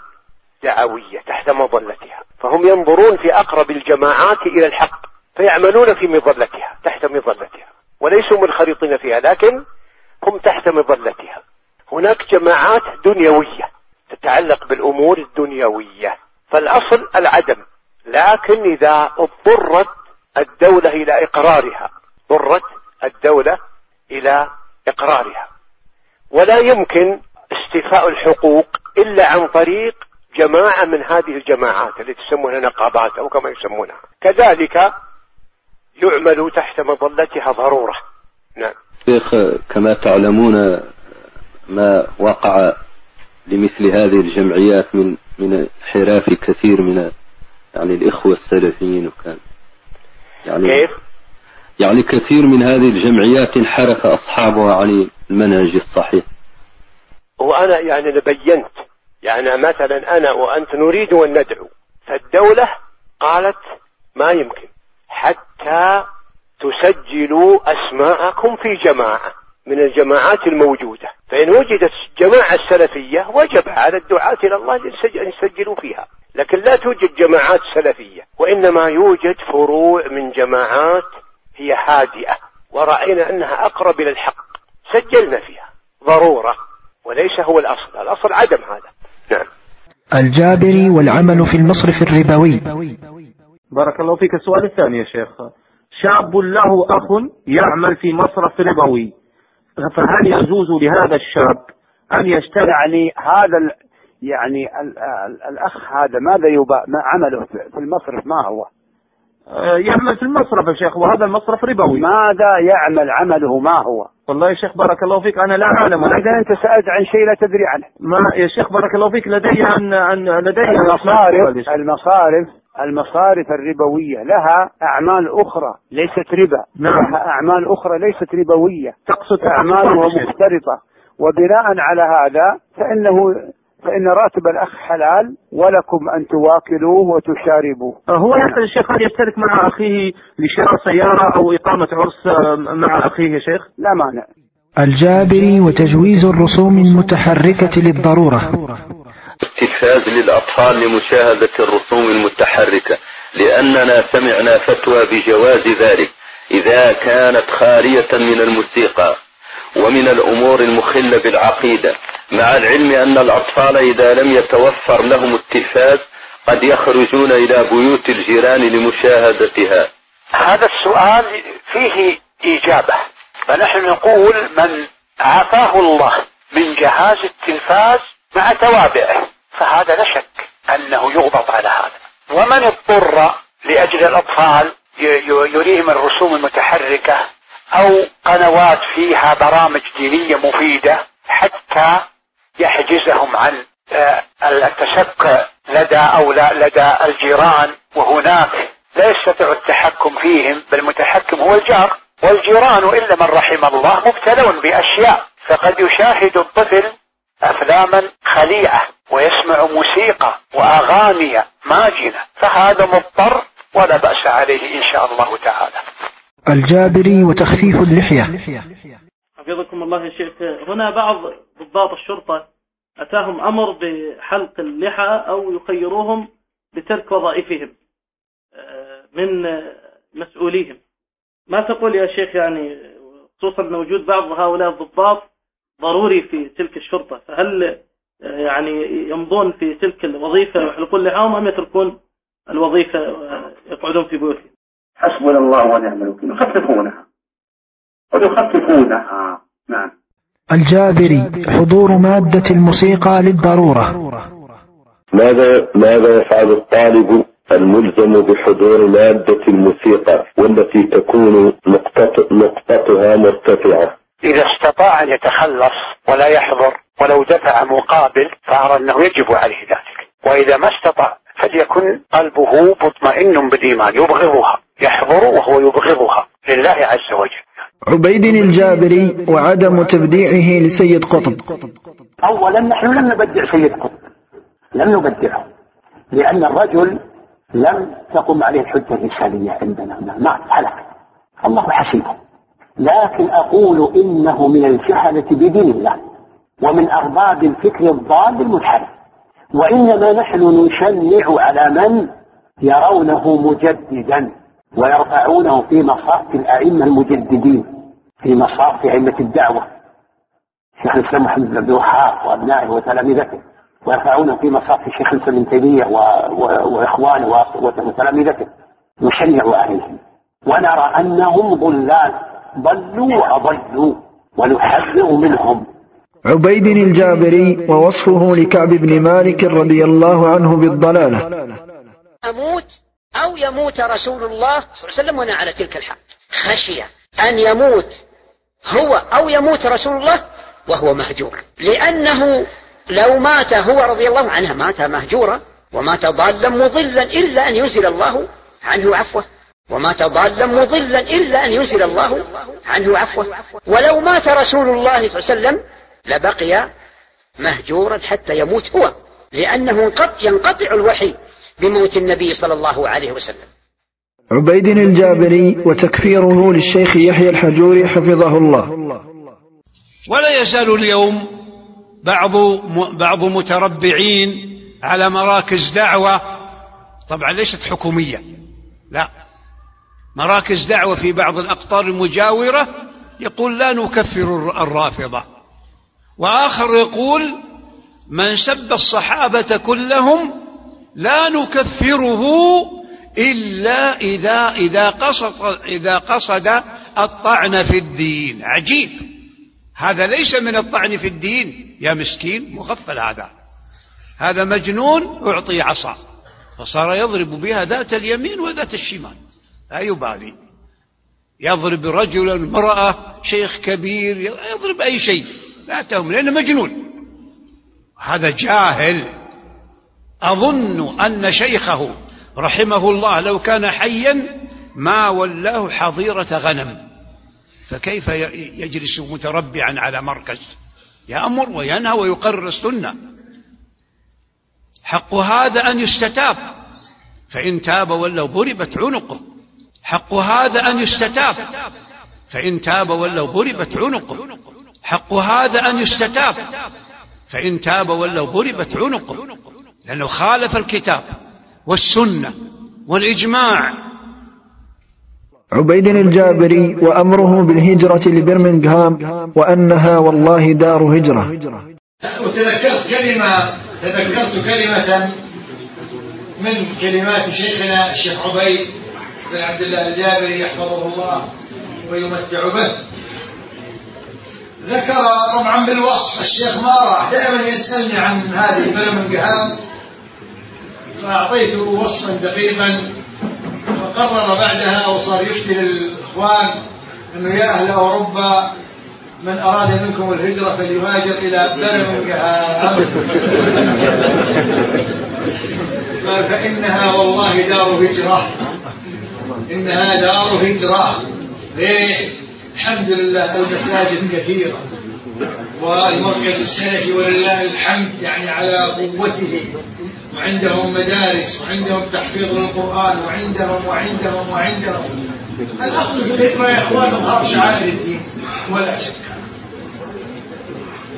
دعوية تحت مظلتها فهم ينظرون في أقرب الجماعات إلى الحق فيعملون في مظلتها تحت مظلتها وليسوا منخرطين فيها لكن هم تحت مظلتها. هناك جماعات دنيوية تتعلق بالأمور الدنيوية فالأصل العدم لكن إذا اضطرت الدولة إلى إقرارها اضطرت الدولة إلى إقرارها. ولا يمكن استيفاء الحقوق إلا عن طريق جماعة من هذه الجماعات التي تسمونها نقابات أو كما يسمونها. كذلك يعمل تحت مظلتها ضرورة. نعم. شيخ كما تعلمون ما وقع لمثل هذه الجمعيات من من انحراف كثير من يعني الإخوة السلفيين وكان يعني كيف؟ يعني كثير من هذه الجمعيات انحرف أصحابها عن المنهج الصحيح. وأنا يعني بينت يعني مثلا أنا وأنت نريد أن ندعو فالدولة قالت ما يمكن حتى تسجلوا أسماءكم في جماعة من الجماعات الموجودة. فإن وجدت جماعة سلفية وجب على الدعاة إلى الله أن يسجلوا فيها. لكن لا توجد جماعات سلفية وإنما يوجد فروع من جماعات هي هادئة ورأينا أنها أقرب إلى الحق سجلنا فيها ضرورة وليس هو الأصل الأصل عدم هذا. نعم. الجابري والعمل في المصرف الربوي. بارك الله فيك. السؤال الثاني يا شيخ. شاب له أخ يعمل في مصرف ربوي. فهل يجوز لهذا الشاب أن يشتري؟ يعني هذا ال... يعني ال... ال... الأخ هذا ماذا يبا ما عمله في المصرف؟ ما هو؟ يعمل في المصرف يا شيخ وهذا المصرف ربوي. ماذا يعمل عمله؟ ما هو؟ والله يا شيخ بارك الله فيك أنا لا أعلم. إذا أنت سألت عن شيء لا تدري عنه. ما يا شيخ بارك الله فيك لدي ان ان لدي المصارف المصارف المصارف الربوية لها أعمال أخرى ليست ربا. نعم. لها أعمال أخرى ليست ربوية. تقصد أعمالها مختلطة وبناء على هذا فإنه فإن راتب الأخ حلال ولكم أن تواكلوه وتشاربوه. هو يسأل الشيخ هل يشترك مع أخيه لشراء سيارة أو إقامة عرس مع أخيه يا شيخ؟ لا مانع. الجابري وتجويز الرسوم المتحركة للضرورة. التلفاز للأطفال لمشاهدة الرسوم المتحركة لأننا سمعنا فتوى بجواز ذلك إذا كانت خالية من الموسيقى. ومن الأمور المخلة بالعقيدة مع العلم أن الأطفال إذا لم يتوفر لهم التلفاز قد يخرجون إلى بيوت الجيران لمشاهدتها. هذا السؤال فيه إجابة فنحن نقول من عافاه الله من جهاز التلفاز مع توابعه فهذا لا شك أنه يغضب على هذا. ومن اضطر لأجل الأطفال يريهم الرسوم المتحركة أو قنوات فيها برامج دينية مفيدة حتى يحجزهم عن آه، التشك لدى لا لدى الجيران. وهناك لا يستطيع التحكم فيهم بل المتحكم هو الجار. والجيران إلا من رحم الله مبتلون بأشياء. فقد يشاهد الطفل أفلاما خليعة ويسمع موسيقى وأغاني ماجنة. فهذا مضطر ولا بأس عليه إن شاء الله تعالى. الجابري وتخفيف اللحية. حفظكم الله يا شيخ. هنا بعض ضباط الشرطة أتاهم أمر بحلق اللحى أو يخيروهم بترك وظائفهم آه، من مسؤوليهم. ما تقول يا شيخ يعني خصوصا أن وجود بعض هؤلاء الضباط ضروري في تلك الشرطة؟ فهل آه، يعني يمضون في تلك الوظيفة ويحلقون لحاهم أم يتركون الوظيفة ويقعدون في بيوتهم؟ حسبنا الله ونعم الوكيل. يخففونها. ويخففونها. نعم. الجابري حضور مادة الموسيقى للضرورة. ماذا ماذا يفعل الطالب الملزم بحضور مادة الموسيقى والتي تكون نقطة نقطتها مرتفعة؟ إذا استطاع أن يتخلص ولا يحضر ولو دفع مقابل فأرى أنه يجب عليه ذلك. وإذا ما استطاع فليكن قلبه مطمئن بالإيمان يبغضها يحضر وهو يبغضها لله عز وجل. عبيد الجابري وعدم تبديعه لسيد قطب. أولا نحن لم نبدع سيد قطب. لم نبدعه. لأن الرجل لم تقم عليه الحجة الرسالية عندنا. ما هلك الله حسيبه. لكن أقول إنه من الجهلة بدين الله ومن أرباب الفكر الضال المنحرف. وإنما نحن نشنع على من يرونه مجددا ويرفعونه في مصاف الأئمة المجددين في مصاف أئمة الدعوة. شيخ الإسلام محمد بن عبد الوهاب وأبنائه وتلامذته. ويرفعونه في مصاف شيخ الإسلام ابن تيمية وإخوانه وتلامذته. نشنع عليهم. ونرى أنهم ضلال. ضلوا وأضلوا ونحذر منهم. عبيد الجابري ووصفه لكعب بن مالك رضي الله عنه بالضلالة. أموت أو يموت رسول الله صلى الله عليه وسلم وأنا على تلك الحال. خشية أن يموت هو أو يموت رسول الله وهو مهجور. لأنه لو مات هو رضي الله عنه مات مهجورا ومات ضالا مضلا إلا أن ينزل الله عنه عفوه. ومات ضالا مضلا إلا أن ينزل الله عنه عفوه. ولو مات رسول الله صلى الله عليه وسلم لبقي مهجورا حتى يموت هو لأنه ينقطع الوحي بموت النبي صلى الله عليه وسلم. عبيد الجابري وتكفيره للشيخ يحيى الحجوري حفظه الله. ولا يزال اليوم بعض بعض متربعين على مراكز دعوة طبعا ليست حكومية لا. مراكز دعوة في بعض الأقطار المجاورة يقول لا نكفر الرافضة. وآخر يقول من سب الصحابة كلهم لا نكفره إلا إذا إذا قصد إذا قصد الطعن في الدين. عجيب. هذا ليس من الطعن في الدين. يا مسكين مغفل هذا. هذا مجنون أعطي عصا. فصار يضرب بها ذات اليمين وذات الشمال. لا يبالي. يضرب رجلا امرأة شيخ كبير يضرب أي شيء. لا تهم لأنه مجنون. هذا جاهل. أظن أن شيخه رحمه الله لو كان حيا ما ولاه حظيرة غنم. فكيف يجلس متربعا على مركز؟ يأمر وينهى ويقرر السنة. حق هذا أن يستتاب. فإن تاب ولو ضربت عنقه. حق هذا أن يستتاب. فإن تاب ولو ضربت عنقه. حق هذا أن يستتاب. فإن تاب ولو ضربت عنقه لأنه خالف الكتاب والسنة والإجماع. عبيد الجابري وأمره بالهجرة لبرمنغهام وأنها والله دار هجرة. وتذكرت كلمة تذكرت كلمة من كلمات شيخنا الشيخ عبيد بن عبد الله الجابري يحفظه الله ويمتع به. ذكر طبعا بالوصف. الشيخ ما راح دائما يسألني عن هذه برمنغهام فأعطيته وصفا دقيقا. فقرر بعدها وصار يفتي للإخوان أنه يا أهل أوروبا من أراد منكم الهجرة فليهاجر إلى برمنغهام فإنها والله دار هجرة. إنها دار هجرة. ليه؟ الحمد لله المساجد كثيرة. والمركز السلفي ولله الحمد يعني على قوته. وعندهم مدارس وعندهم تحفيظ للقرآن وعندهم وعندهم وعندهم. الأصل في الهجرة يا إخوان إظهار شعائر الدين ولا شك.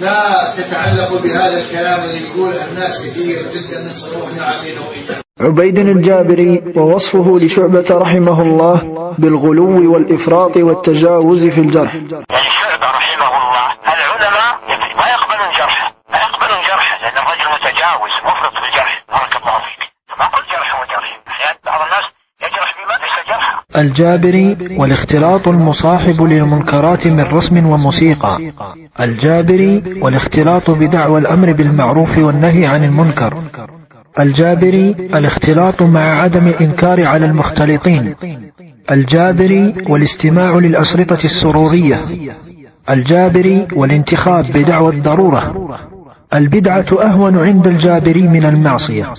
لا تتعلق بهذا الكلام اللي يقوله الناس كثير جدا نسأل الله يعافينا وإياكم. عبيد الجابري ووصفه لشعبة رحمه الله بالغلو والإفراط والتجاوز في الجرح. يعني شعبة رحمه الله العلماء ما يقبلون جرحه ما يقبلون جرحه لأن الرجل متجاوز مفرط في الجرح. بارك الله فيك. فما قل جرح وجرح أحيانا بعض الناس يجرح بما ليس جرحا الجابري والاختلاط المصاحب للمنكرات من رسم وموسيقى. الجابري والاختلاط بدعوى الأمر بالمعروف والنهي عن المنكر. الجابري الاختلاط مع عدم الإنكار على المختلطين. الجابري والاستماع للأشرطة السرورية. الجابري والانتخاب بدعوى الضرورة. البدعة أهون عند الجابري من المعصية.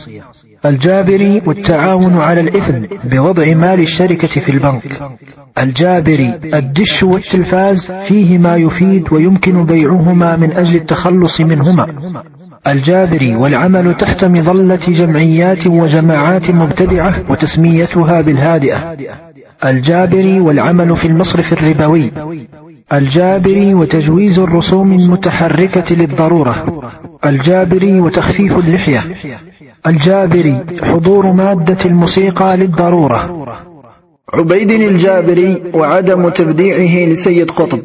الجابري والتعاون على الإثم بوضع مال الشركة في البنك. الجابري الدش والتلفاز فيه ما يفيد ويمكن بيعهما من أجل التخلص منهما. الجابري والعمل تحت مظلة جمعيات وجماعات مبتدعة وتسميتها بالهادئة. الجابري والعمل في المصرف الربوي. الجابري وتجويز الرسوم المتحركة للضرورة. الجابري وتخفيف اللحية. الجابري حضور مادة الموسيقى للضرورة. عبيد الجابري وعدم تبديعه لسيد قطب.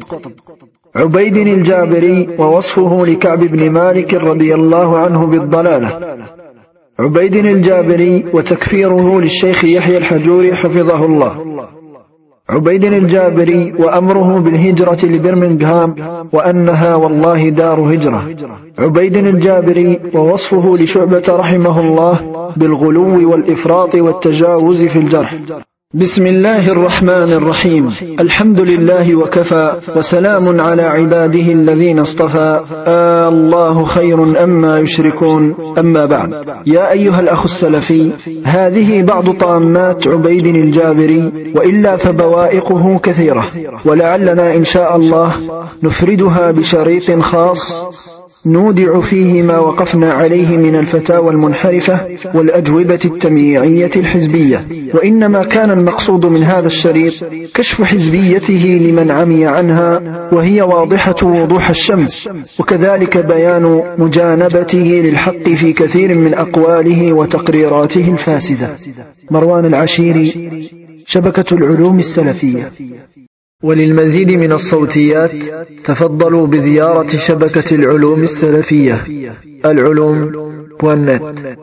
عبيد الجابري ووصفه لكعب بن مالك رضي الله عنه بالضلالة. عبيد الجابري وتكفيره للشيخ يحيى الحجوري حفظه الله. عبيد الجابري وأمره بالهجرة لبرمنغهام وأنها والله دار هجرة. عبيد الجابري ووصفه لشعبة رحمه الله بالغلو والإفراط والتجاوز في الجرح. بسم الله الرحمن الرحيم الحمد لله وكفى وسلام على عباده الذين اصطفى آه الله خير أما يشركون أما بعد يا أيها الأخ السلفي هذه بعض طامات عبيد الجابري وإلا فبوائقه كثيرة ولعلنا إن شاء الله نفردها بشريط خاص نودع فيه ما وقفنا عليه من الفتاوى المنحرفة والأجوبة التمييعية الحزبية. وإنما كان المقصود من هذا الشريط كشف حزبيته لمن عمي عنها وهي واضحة وضوح الشمس. وكذلك بيان مجانبته للحق في كثير من أقواله وتقريراته الفاسدة. مروان العشيري شبكة العلوم السلفية. وللمزيد من الصوتيات تفضلوا بزيارة شبكة العلوم السلفية العلوم والنت.